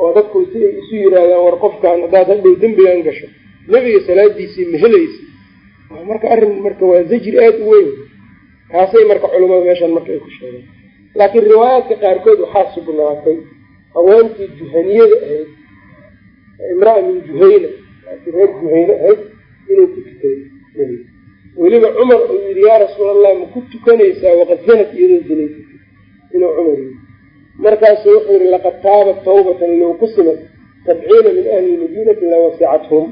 Oo dadku si ay isu yiraahdaan war qofkan haddaad hadhow dembigan gasho. Nebiga salaadiisii ma helaysa. Marka arrin marka waa zajir aada u weyn. Taasay marka culimada meeshaan marka ay ku sheegeen laakiin riwaayaadka qaarkood waxaa sugnaatay haweentii juhaniyada ahayd imraa min juhayna reer juhayne ahayd inuu ku tukaday nebiga. Weliba cumar uu yidhi yaa rasuul allah ma ku tukanaysaa waqad zanad iyadoo zinaysatay inuu cumar yii markaasu wuxuu yihi laqad taabat tawbatan low qusimat sabciina min ahli lmadiinati lawasicathum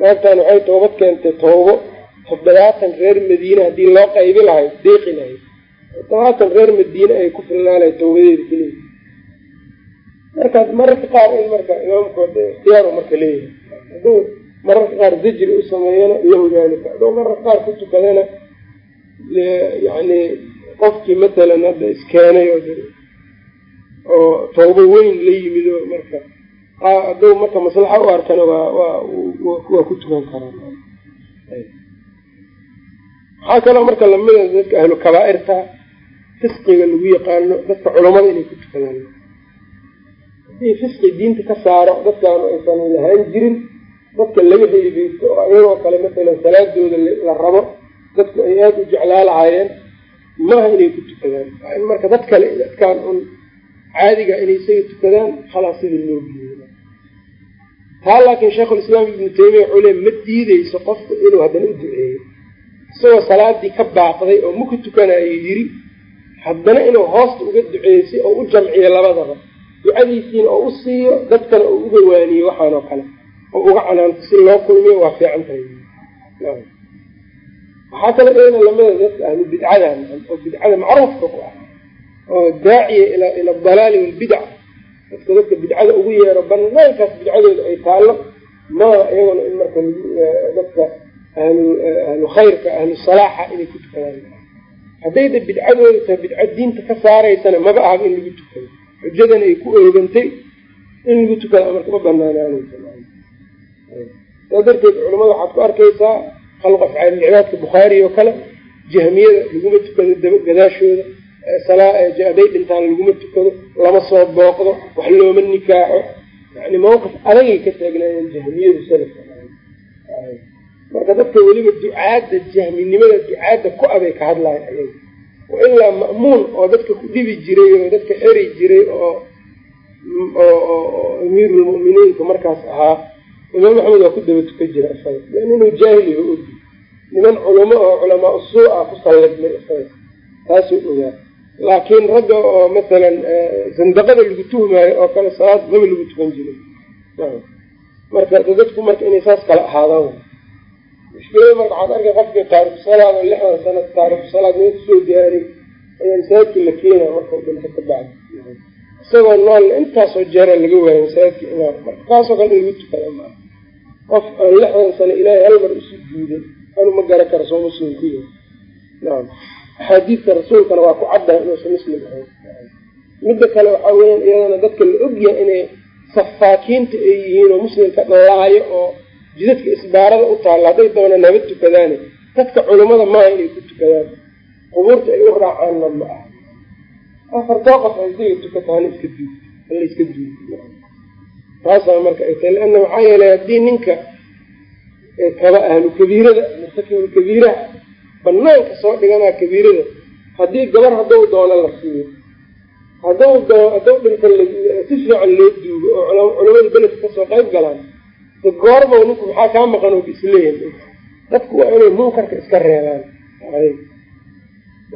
naagtaan waxay toobad keentay toobo toddobaatan reer madiine haddii loo qaybi lahay deeqi lahayd toddobaatan reer madiine ay ku filnaalahay tawbadeeda keliya markaas mararka qaar in marka imaamkooda ikhtiyaar marka leeyahay. Haduu mararka qaar zajri u sameeyana lahu daalika haduu mararka qaar ku tukadana yani qofkii matalan hadda iskeenay oo tawbo weyn la yimid oo marka haduu marka maslaxa u arkana waa waa waa ku tukan karaa. Waxaa kaloo marka lamida dadka ahlu kabaairta fisqiga lagu yaqaano dadka culamada inay ku tukadaan haddii fisqi diinta ka saaro dadkaanu aysan lahaan jirin dadka laga heybeysto oo iyagoo kale matalan salaadooda la rabo dadku ay aada u jeclaa lahaayeen maaha inay ku tukadaan marka dad kale dadkaan un caadiga inay isaga tukadaan khalaas sidii loo geeyo taa laakiin sheikhulislaam ibnu taymiya wuxuu ma diideyso qofku inuu haddana u duceeyo. Isagoo salaadii ka baaqday oo maku tukanayo yiri haddana inuu hoosta uga duceeyey oo u jamciyo labadaba. Ducadiisiina oo u siiyo dadkana oo uga waaniyo waxaan oo kale. Oo uga canaanto si loo kulmiyo waa fiican tahay. Waxaa kale iyana lamida dadka ahlu bidcadan oo bidcada macruufka ku ah oo daaciya ila adalaali walbidca dadka dadka bidcada ugu yeero banaankaas bidcadooda ay taallo maa iyagona in marka dadka ahlu khayrka ahlu salaaxa inay ku tukadaan haddayda bidcadooda tahay bidca diinta ka saaraysana maba ahaba in lagu tukado. Xujadana ay ku oogantay in lagu tukada marka ma banaanaanaysa saa darteed culamada waxaad ku arkaysaa khalq afcaalilcibaadka bukhaari oo kale jahmiyada laguma tukado gadaashooda hadday dhintaan laguma tukado lama soo booqdo wax looma nikaaxo. Yani mawqif adagay ka taagnaayeen jahmiyadu salafka marka dadka weliba ducaadda jahminimada ducaadda ku abay ka hadlayan ayaga wailaa ma'muun oo dadka ku dhibi jiray oo dadka xeri jiray oo amiirulmu'miniinka markaas ahaa imaam axmed waa ku daba tukan jira isaga lan inuu jaahil yaho ogi niman culamo oo culamaa usuu ah ku salladmay isaga taasuu ogaa laakiin ragga oo masalan sandaqada lagu tuhmaayo oo kale salaad maba lagu tukan jiray. Marka dadku marka inay saas kala ahaadaan mushkilada marka waxaad arkay qofkii taariku salaad oo lixdan sana taariku salaad mee ku soo gaaray ayaa masaajidka la keenaya markau dhinto ka bacdi isagoo nool intaasoo jeera laga waayo masaajidka imaam marka kaasoo kale in lagu tukada maa qof aan lixdan sano ilaahay hal mar isu juuday anu ma gara kara soo muslim ku yahay naam. Axaadiidta rasuulkana waa ku caddahay inuusan muslim ahayn midda kale waxaa weeyaan iyadana dadka la ogyahay inay safaakiinta ay yihiin oo muslimka dhalaayo oo jidadka isbaarada u taalla hadday doonaan haba tukadaane dadka culummada maaha inay ku tukadaan. Qubuurta ay u raacaanna ma aha. Afartoo qof hadiga tukataana iska duud hala iska duud taasaa marka ay tahay leanna maxaa yeelay haddii ninka kaba ahlu kabiirada murtakibul kabiiraha banaanka soo dhiganaa kabiirada haddii gabar hadduu doono la siiyo. Hadduu doo hadduu dhinta si fiican loo duugo oo culamada beledka ka soo qayb galaan goorbow ninku maxaa kaa maqan oo is leeyahay dadku waa inay munkarka iska reebaan.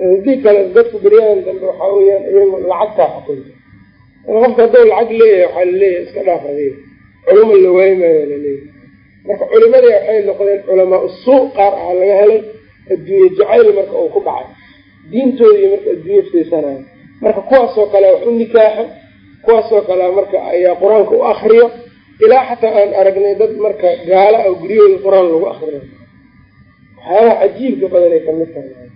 Hadii kale dadku beryahan dambe waxaa weyaan iyagu lacagtaa xukunta qofka hadduu lacag leeyahay waxaa la leeyahay iska dhaaf adiga. Culuma la waaymayo la leeyahay marka culimadii waxay noqdeen culamaa usuu qaar ah laga helay adduunye jacayl marka uu ku dhacay diintoodii marka adduunye fiirsanayo. Marka kuwaasoo kale wax u nikaaxo kuwaasoo kale marka ayaa qur'aanka u akriyo ilaa xataa aan aragnay dad marka gaala ah guryahooda qur'aan lagu akrinayo waxyaabaha cajiibka badan ay ka mid tahay.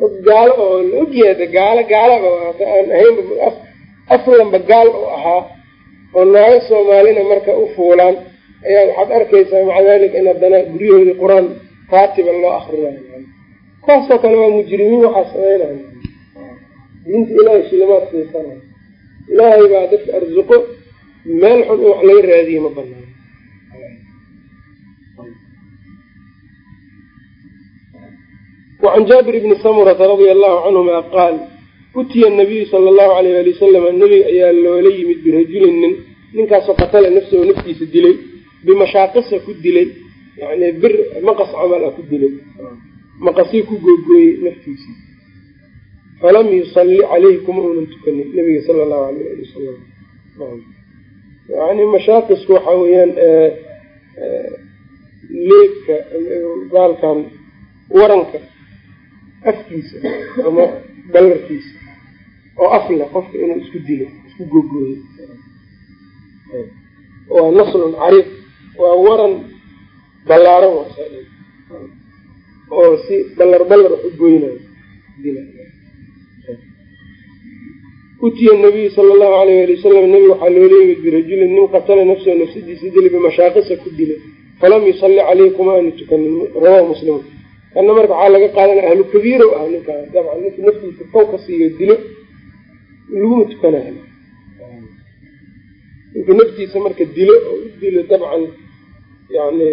Dad gaalo oo la ogyaada gaalo gaalaba hata aan ahaynba aslanba gaal oo ahaa oo naago soomaalina marka u fuulaan ayaa waxaad arkaysaa maca daalika in haddana guryahoodii qur'aan raatiba loo akrinayo kuwaasoo kale waa mujrimiin waxaa sameynaya. Diinta ilaahay shilimaad siisanayo ilaahay baa dadka arsuqo meel xun wax laga raadiye ma banaan wacan jaabir bni samurata radia allahu canhuma qaal utiya nabiyu sala allahu alayh ali wasalama nebiga ayaa loola yimid birajulin nin ninkaasoo qatala nafsahu naftiisa dilay bimashaaqisa ku dilay yani bir maqas camal ah ku dilay maqasii ku googooyey naftiisa. Falam yusalli caleyhi kuma uunan tukanin nabiga sala allahu alayh ali wasalam yani mashaaqisku waxaa weeyaan leebka baalkan waranka afkiisa ama balarkiisa oo af leh qofka inuu isku dilo isku googooyo. Waa naslun cariiq waa waran ballaaran oo si ballar ballar wax u goynayo utiya nabiyu sala allahu alayh ali wasalam nebiga waxaa loola yimid birajulin nin qatala nafsahu nafsadiisa dilay bimashaaqisa ku dilay. Falam yusalli caleyhi kuma aanu tukanin. Rawahu muslim. Kana marka waxaa laga qaadanaya ahlu kabiiro ah ninkaas dabcan nink naftiisa kow ka siiyo dilo laguma tukanayo. Ninka naftiisa marka dilo oo u dilo dabcan yani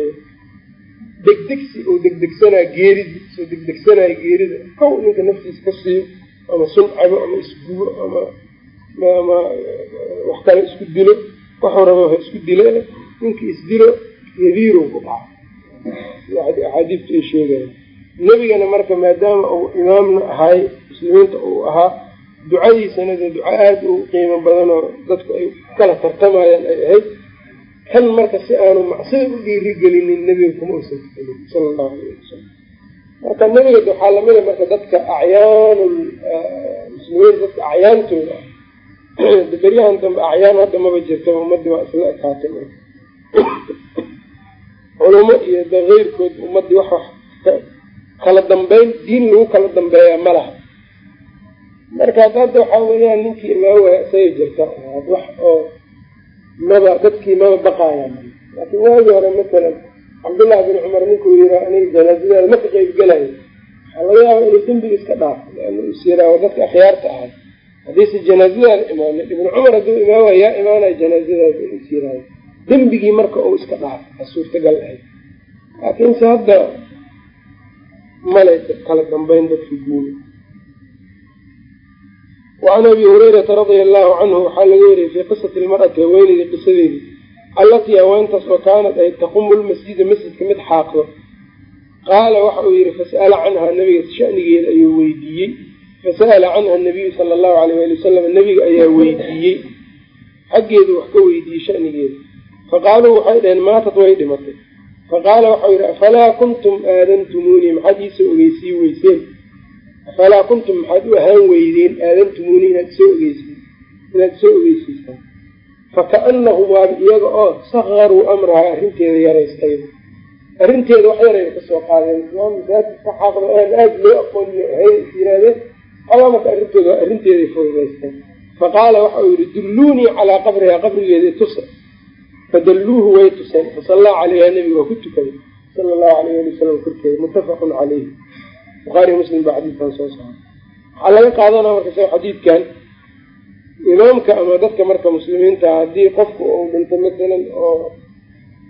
degdegsi oo degdegsanaya geeridi soo degdegsanaya geerida kow ninka naftiisa ka siiyo ama sun cabo ama isgubo ama ama wax kale isku dilo waxuu raba ha isku dile ninka isdilo yadiirow ku dhaca sida axaadiista ay sheegaya nebigana marka maadaama uu imaamna ahay muslimiinta uu ahaa ducadiisana dee duco aada u qiimo badanoo dadku ay kala tartamayaan ay ahayd kan marka si aanu macsida u dhiirigelinin nebiga kuma uusan tukanin sala allahu alayh wasalam marka nebiga waxaa lamida marka dadka acyaan muslimiin dadka acyaantooda. Ah beryahan dambe acyaan hadda maba jirta ummadii waa isla ekaatay marka. Culumo iyo de keyrkood ummadii wax wax kala dambeyn diin lagu kala dambeeyaa ma laha. Markaas hadda waxaa weeyaan ninkii imaawaya isagay jirta wax oo maba dadkii maba baqaayaan. Laakiin waagii hore matalan cabdullahi bin cumar ninkuu yiraa aniga janaasadaada ma ka gelayo waxaa laga yaaba inuu dembiga iska dhaafo leana is yiraaho dadka akhyaarta ahay haddiise janaasadaada imaanay ibnu cumar hadduu imaamaya yaa imaanaya janaasadaada inuu is yiraaho dembigii marka uu iska dhaafo a suurtagal ahayd. Laakiinse hadda male kala dambeyn dadkii diina wacan abi hurayrata radia allahu canhu waxaa laga wariyey fii qisati lmar'ati haweeneydii qisadeedii allatii haweentaas oo kaanad ay taqumu lmasjida masjidka mid xaaqdo qaala waxa uu yihi fas'ala canha nabiga shanigeeda ayuu weydiiyey fasa'ala canha nabiyu sala allahu alayh ali wasalam nabiga ayaa weydiiyey xaggeedu wax ka weydiiyey shanigeeda faqaaluu waxay dhaheen maatat way dhimatay faqaala waxau yihi afalaa kuntum aadantumuunii maxaad iisoo ogeysii weyseen afalaa kuntum maxaad u ahaan weydeen aadantumuunii inaad isoo ogeysiin inaad isoo ogeysiisaan fakaanahum waaba iyaga oo sakaruu amraha arrinteeda yaraystayda arrinteeda wax yarayna ka soo qaadeen. Imaam aada loo aqooni ahay is yirahdeen alla marka arrintooda arrinteeday fududaysteen faqaala waxa uu yihi dulluunii calaa qabrihaa qabrigeeda tusa. Fadalluuhu way tuseen. Fasallaa calayha nebiga waa ku tukaday. Sala allahu alayh ali wasalam korkeeda muttafaqun caleyhi bukhaariy muslim baa xadiidkan soo saaray waxaa laga qaadanaa marka sa xadiidkan imaamka ama dadka marka muslimiinta haddii qofku uu dhinto matalan oo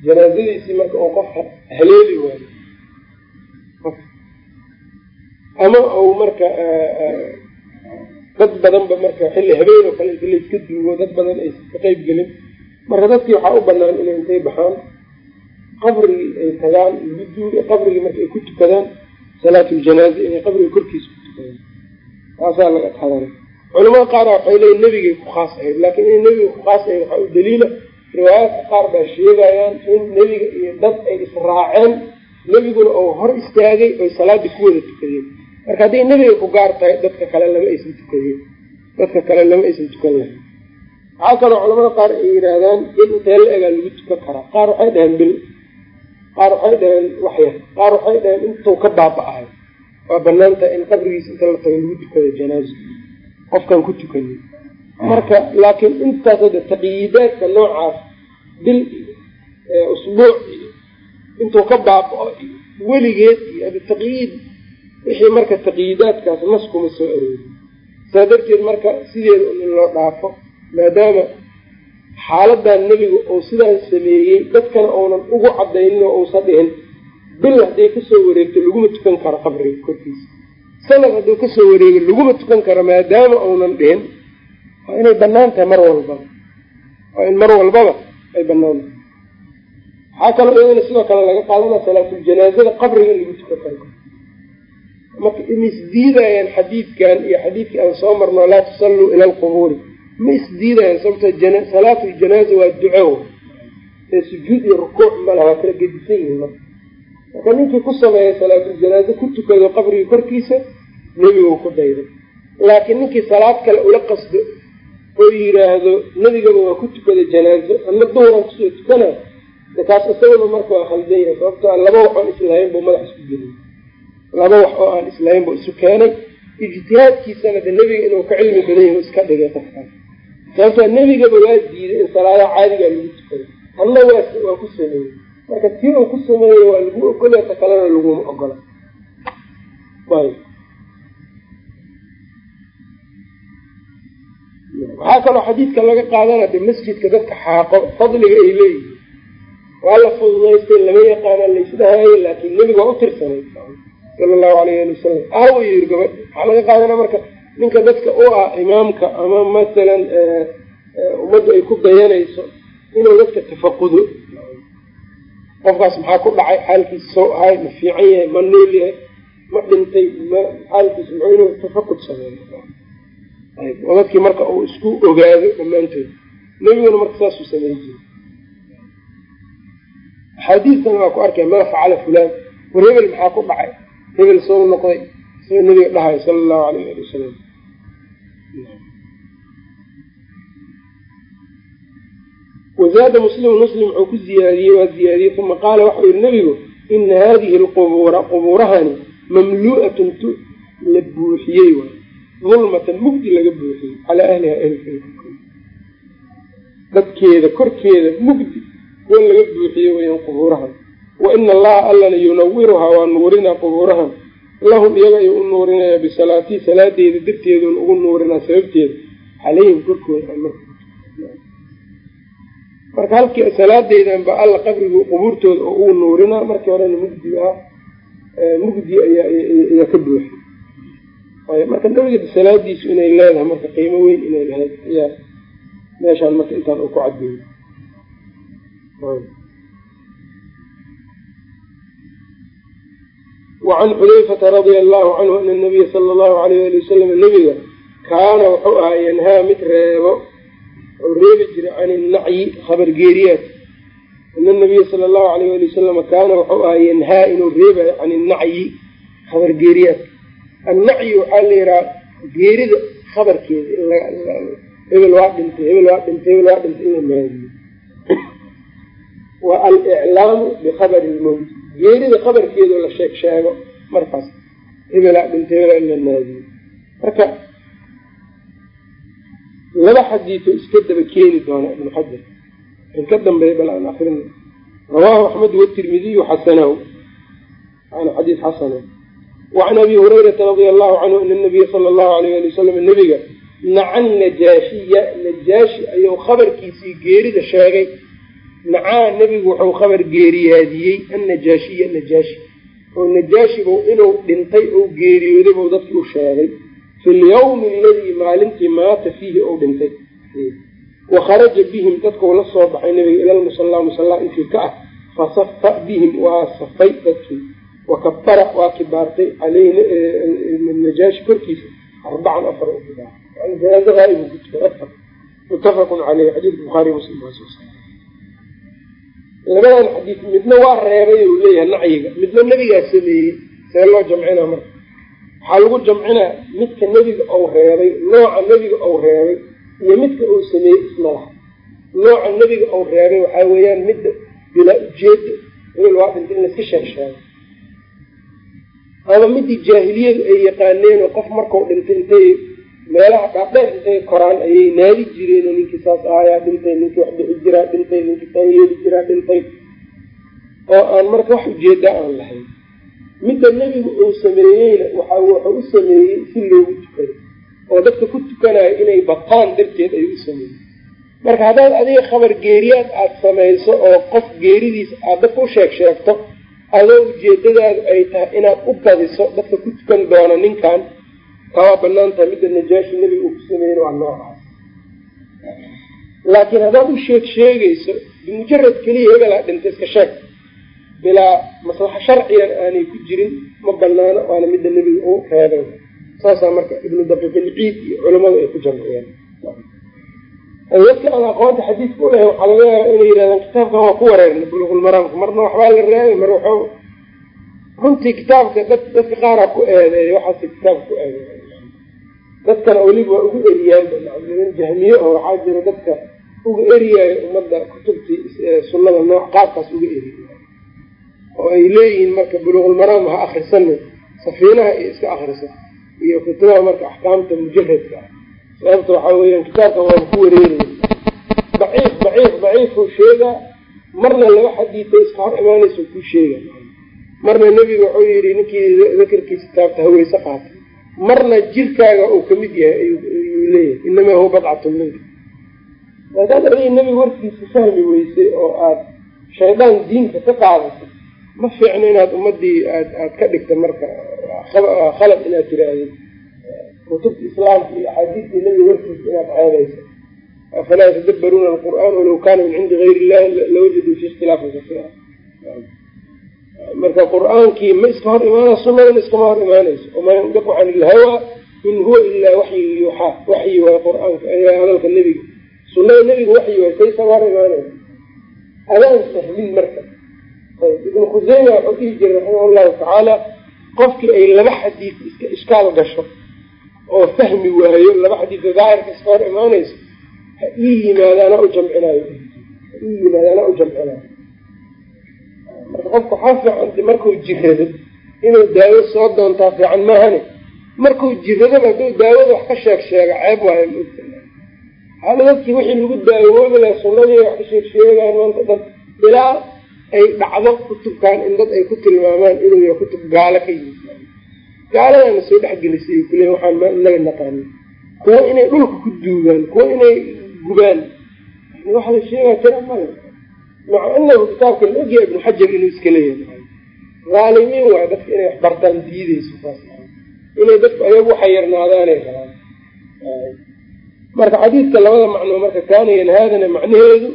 janaasadiisii marka uu qof haleeli waayo ama uu marka dad badanba marka xilli habeen oo kale inta layska duugo dad badan aysan ka qeyb gelin marka dadkii waxaa u banaan inay intay baxaan qabrigii ay tagaan lagu duuga qabrigii marka ay ku tukadaan salaatuljanaaza inay qabriga korkiisa ku tukadaan. Taasaa laga qadana culamada qaara waxay leeyiin nebigay ku khaas ahayd laakiin inay nebiga ku khaas ahayd waxaa u daliila riwaayaadka qaar baa sheegayaan in nebiga iyo dad ay israaceen nebiguna oo hor istaagay oy salaadii ku wada tukadeen marka hadday nebiga ku gaar tahay dadka kale lama aysan tukadeen dadka kale lama aysan tukan lahayn. Waxaa kaloo culamada qaar ay yidhaahdaan in intee la egaa lagu tukan karaa. Qaar waxay dhaheen bil qaar waxay dhaheen waxyar qaar waxay dhaheen intuu ka baaba-ahay waa banaantaha in qabrigiisa inta la tago lagu tukado janaazo qofkaan ku tukanin. Marka laakiin intaas hadda taqyiidaadka noocaas bil usbuuc intuu ka baaba-o weligeed iyo ada taqyiid wixii marka taqyiidaadkaas nas kuma soo aroori saa darteed marka sideeda in loo dhaafo maadaama xaaladan nebigu uu sidaas sameeyey dadkana uunan ugu cadaynin oo uusan dhihin bil hadday ka soo wareegto laguma tukan karo qabriga korkiisa sanad hadduu ka soo wareego laguma tukan karo maadaama uunan dhihin waa inay bannaan tahay mar walbaba waa in mar walbaba ay bannaan tahay. Waxaa kaloo iyadana sidoo kale laga qaadana salaatuljanaazada qabriga in lagu tukan karo. Marka in isdiidayaan xadiidkan iyo xadiidkii aan soo marno laa tusalluu ila alqubuuri. Ma isdiidayaan sababto salaatu ljanaaza waa duco. Sujuud iyo rukuuc malaha waa kala gedisan yihiin marka marka ninkii ku sameeya salaatuljanaaze ku tukado qabriga korkiisa nebigu ku dayday. Laakiin ninkii salaad kale ula qasdo oo yiraahdo nebigaba waa ku tukada janaazo ama duhuran ku soo tukana kaas isaguna marka waa khaldan yahay sababto laba wax oon islahayn buu madax isku geliyay laba wax oo aan islahayn buu isu keenay. Ijtihaadkiisana de nebiga inuu ka cilmi badan yahi iska dhigay qofkaas sababtoo nebigaba waa diiday in salaadaha caadigaa lagu tukado waa waa ku sameeyey marka tii uu ku sameeyey waa lagu ogolya ta kalena laguma ogola waxaa kaloo xadiidka laga qaadana de masjidka dadka xaaqo fadliga ay leeyihiin waa la fududaystay lama yaqaana laysdhahaayo laakiin nebiga waa u tirsanay. Sala allahu alayh ali wasalam aawo yiri gabadh waxaa laga qaadana marka ninka dadka u ah imaamka ama masalan ummaddu ay ku dayanayso inuu dadka tafaqudo qofkaas maxaa ku dhacay xaalkiisa sow ahay ma fiican yahay ma nool ma dhintay ma xaalkiisa muxuu inuu tafaqud sameeyo oo dadkii marka uu isku ogaado dhammaantood. Nebiguna marka saasuu samey jira axaadiistana waa ku arkay maa facala fulaan. War hebel maxaa ku dhacay? Hebel soo noqday soo nebiga dhahay sala allahu alayh ali wasalam wazaada muslimu muslim wuxuu ku ziyaadiyey waa ziyaadiyey uma qaala waxau yihi nebigu ina hadihi lqubuura qubuurahani mamlu'atun tu la buuxiyey waay dulmatan mugdi laga buuxiyey calaa ahliha ehelkeeda dadkeeda korkeeda mugdi kuwa laga buuxiyey weyaan qubuurahan wa ina allaha allana yunawiruhaa waa nuurinaa qubuurahan lahum iyaga ayuu u nuurinayaa bisalaatii salaadeeda darteedun ugu nuurinaa sababteeda calayhim korkooda marka halkii salaadeydan ba alla qabrigu qubuurtooda oo ugu nuurinaa markii horena mugdi ah mugdi ayaa ka buuxay marka nabiga salaadiisu inay leedahay marka qiimo weyn inay lahayd ayaa meeshaan marka intaan uu ku cadeeyey wacan xudayfata radia allahu canhu ana nabiya sala allahu alayh ali wasalam nebiga kaana wuxuu ahaa yanhaa mid reebo oo reebi jiray can innacyi khabargeeriyaad ana nabiya sala allahu alayh ali wasalama kaana wuxuu ahaa yanhaa inuu reebayo can innacyi khabargeeriyaad annacyi waxaa la yihaha geerida khabarkeeda hebel waa dhintay hebel waa dhintay hebel waa dhintay in la naadiyo wa aliclaamu bikhabari lmowt geerida khabarkeeda la sheeg sheego markaas. Hebelaa dhintay hebelaa in la naadiyo marka laba xadiiso iska daba keeni doona ibnu xajar. In ka dambeeya bal aan akrin rawaahu axmed watirmidiyu xasanahu. Waana xadiis xasana wacan abi hurayrata radia allahu canhu ana nabiya sala allahu alayh ali wasalam nebiga nacan najaashiya. Najaashi ayuu khabarkiisii geerida sheegay. Nacaa nebigu wuxuu khabar geeriyaadiyey annajaashiya najaashi. Oo najaashibu inuu dhintay ou geeriyooday buu dadki u sheegay fi lyawmi aladii maalintii maata fiihi ou dhintay. Wa kharaja bihim dadkau la soo baxay nebiga ila lmusallaa musallaa intii ka ah fasafa bihim waa safay dadkii. Wakabara waa kibaartay caleyhi najaashi korkiisa arbacan afar muttafaqun caleyh xadiidka buhaari muslim labadan xadiis midna waa reebay uu leeyahay nacyiga. Midna nebigaa sameeyey see loo jamcinaa marka waxaa lagu jamcinaa midka nebiga ou reebay nooca nebiga ou reebay iyo midka uu sameeyey isma laha. Nooca nebiga ou reebay waxaa weeyaan midda bilaa ujeeda hebel waa in laiska sheeg sheego ama midii jaahiliyadu ay yaqaaneen oo qof markau dhintay intay meelaha dhaadheer intay koraan ayay naadi jireen oo ninkii saas ahayaa dhintay ninkii wax bixi jiraa dhintay ninkii saan yeeli jiraa dhintay. Oo aan marka wax ujeeda aan lahayn midda nebigu uu sameeyeyna waxa wuxuu u sameeyey si loogu tukado oo dadka ku tukanayo inay bataan darteed ayuu u sameeyey. Marka haddaad adiga khabar geeriyaad aada samayso oo qof geeridiisa aad dadka u sheeg sheegto adoo ujeedadaadu ay tahay inaad u badiso dadka ku tukan doona ninkan kawaa bannaan tahay midda najaashi nebiga uu ku sameeyen waa noocaas laakiin haddaad u sheeg sheegayso bimujarad keliya hebelaa dhinta iska sheeg bilaa maslaxa sharcigan aanay ku jirin ma banaano waana midda nebiga uu reebay saasaa marka ibnu daqiiqilciid iyo culamadu ay ku jamciyeen dadka aan aqoonta xadiidka uleh waxaa laga yaaba inay yidhahdaan kitaabkan waa ku wareernay buluqulmaraamka marna waxbaa la reebay mar waxuu runtii kitaabka dad dadka qaaraa ku eedeeya waxaase kitaabka ku eedeeya dadkana weliba waa ugu eriyaanba jahmiye oo waxaa jira dadka uga eriyaayo ummadda kutubtii sunnada nooc qaabkaas uga eriy oo ay leeyihiin marka buluuqulmaraam ha akrisana safiinaha iyo iska akrisa iyo kutubaha marka axkaamta mujaradka ah sababta waxaa weeyaan kitaabkan waaba ku wareeraya daciif daciif daciifuu sheegaa marna laba xadiida iska hor imaanaysa kuu sheega. Marna nebiga wuxuu yidhi ninkii dakarkiisa taabta haweyse qaata. Marna jirkaaga uu ka mid yahay ayuu leeyahay inamaa huwa badcatun minka. Hadaad adiga nebiga warkiisa fahmi weysay oo aada shaydaan diinka ka qaadasay ma fiicno inaad ummadii aad aad ka dhigta marka khalad inaad tiraahdeed kutubta islaamka iyo axaadiistii nebiga warkiisa inaad ceedayso afalaa yatadabbaruuna alqur'aan walaw kaana min cindi gayri illahi lawajaduu fi ikhtilaafan kasiira. Marka qur'aankii ma iska hor imaana sunadana iskama hor imaanayso. Wamaa yandiqu can ilhawaa in huwa ilaa waxyi yuuxaa waxyi waay qur'aanka hadalka nebiga. Sunada nebiga waxyi waay say iskama hor imaanayso. Adaan fahmin marka ibnu khuseyma wuxuu dhihi jiray raximah llahu tacaala qofkii ay laba xadiid iska ishkaal gasho oo fahmi waayo laba xadiidka daahirka iska hor imaanayso ha ii yimaada anaa u jamcinaayo. Ha ii yimaada anaa u jamcinaayo. Marka qofka waxaa fiican markuu jirado inuu daawo soo doontaa fiican maahane. Markuu jiradaba hadduu daawada wax ka sheeg sheega ceeb waayo maogta hada dadkii wixii lagu daawoobi laha sunadii wax ka sheeg sheegaan maanta dad ilaa ay dhacdo kutubkan in dad ay ku tilmaamaan inuu yahay kutub gaalo ka yimid. Gaaladana soo dhexgelisay kule waxaan ma inaga naqaanin kuwo inay dhulka ku duugaan kuwo inay gubaan. Waxa la sheegaa tira male maca anahu kitaabka la ogyahay ibnu xajar inuu iska leeyahay. Haalimiin waay dadka inay wax bartaan diideyso saas inay dadku ayagu waxayarnaadaanay rabaan. Marka xadiidka labada macnoo marka kaana yanhaadana macnaheedu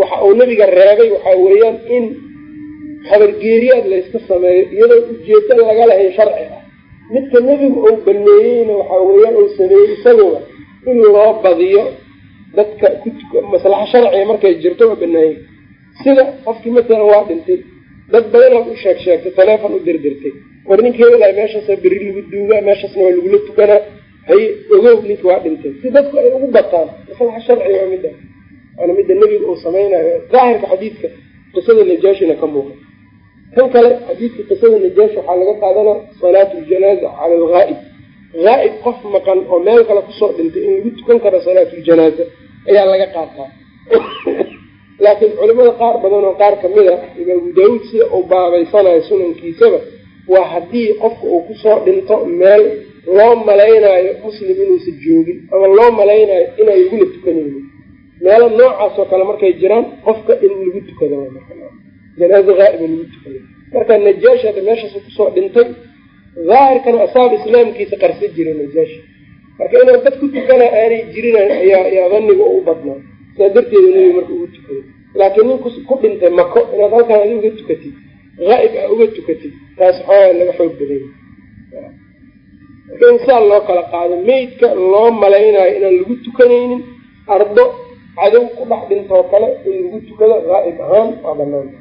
waxa uu nabiga reebay waxaa weeyaan in habargeeriyaad layska sameeyo iyadoo ujeedo laga lahayn sharci ah. Midka nebigu uu baneeyeyna waxaa weeyaan uu sameeyey isaguna in loo badiyo dadka maslaxa sharciga markay jirto waa baneeyey sida qofkii matalan waa dhintay dad badanaad u sheeg sheegtay taleefon u dirdirtay war ninka hebelaa meeshaasa beri lagu duugaa meeshaasna waa lagula tukanaa hay ogow ninka waa dhintay. Si dadku ay ugu bataan maslaxa sharciga waa midda waana midda nebiga uu samaynayo daahirka xadiidka qisada najaashina ka muuqa kan kale xadiidka qisada najaashi waxaa laga qaadanaa salaatu ljanaaza cala alghaa'ib haa'ib qof maqan oo meel kale ku soo dhintay in lagu tukan karo salaatuljanaaza ayaa laga qaataa. Laakiin culimada qaar badan oo qaar ka mid a imaam abu daawuud sida uu baabaysanayo sunankiisaba waa haddii qofka uu ku soo dhinto meel loo malaynaayo muslim inuusan joogin ama loo malaynaayo inay lagula tukanaynin meelo noocaas oo kale markay jiraan qofka in lagu tukado janaazo haa'iba lagu tukado. Marka najaashi hadda meeshaas ku soo dhintay daahirkana asaab islaamkiisa qarsa jira najaashi. Marka inaan dad ku tukana aanay jirin ayaa daniga u badnaa. Sidaa darteeda nebiga marka ugu tukaday laakiin nin ku dhintay mako inaad halkaan adi uga tukatid haa'ib a uga tukatid taas xoogaa laga xoog badanya marka in saa loo kala qaado meydka loo malaynayo inaan lagu tukanaynin ardo cadow ku dhex dhintoo kale in lagu tukado haa'ib ahaan waa banaanta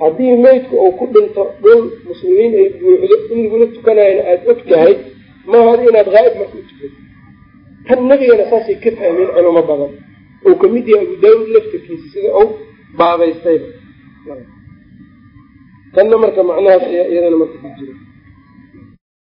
haddii meydka uu ku dhinto dhul muslimiin ay buuxdo in lagula tukanayona aada og tahay maahada inaad haa'ib marka u tukatid tan nebigana saasay ka fahmeen culamo badan. Uu ka mid yahay abu daawud laftarkiisa sida uu baabaystayba. Tanna marka macnahaas ayaa iyadana marka ku jira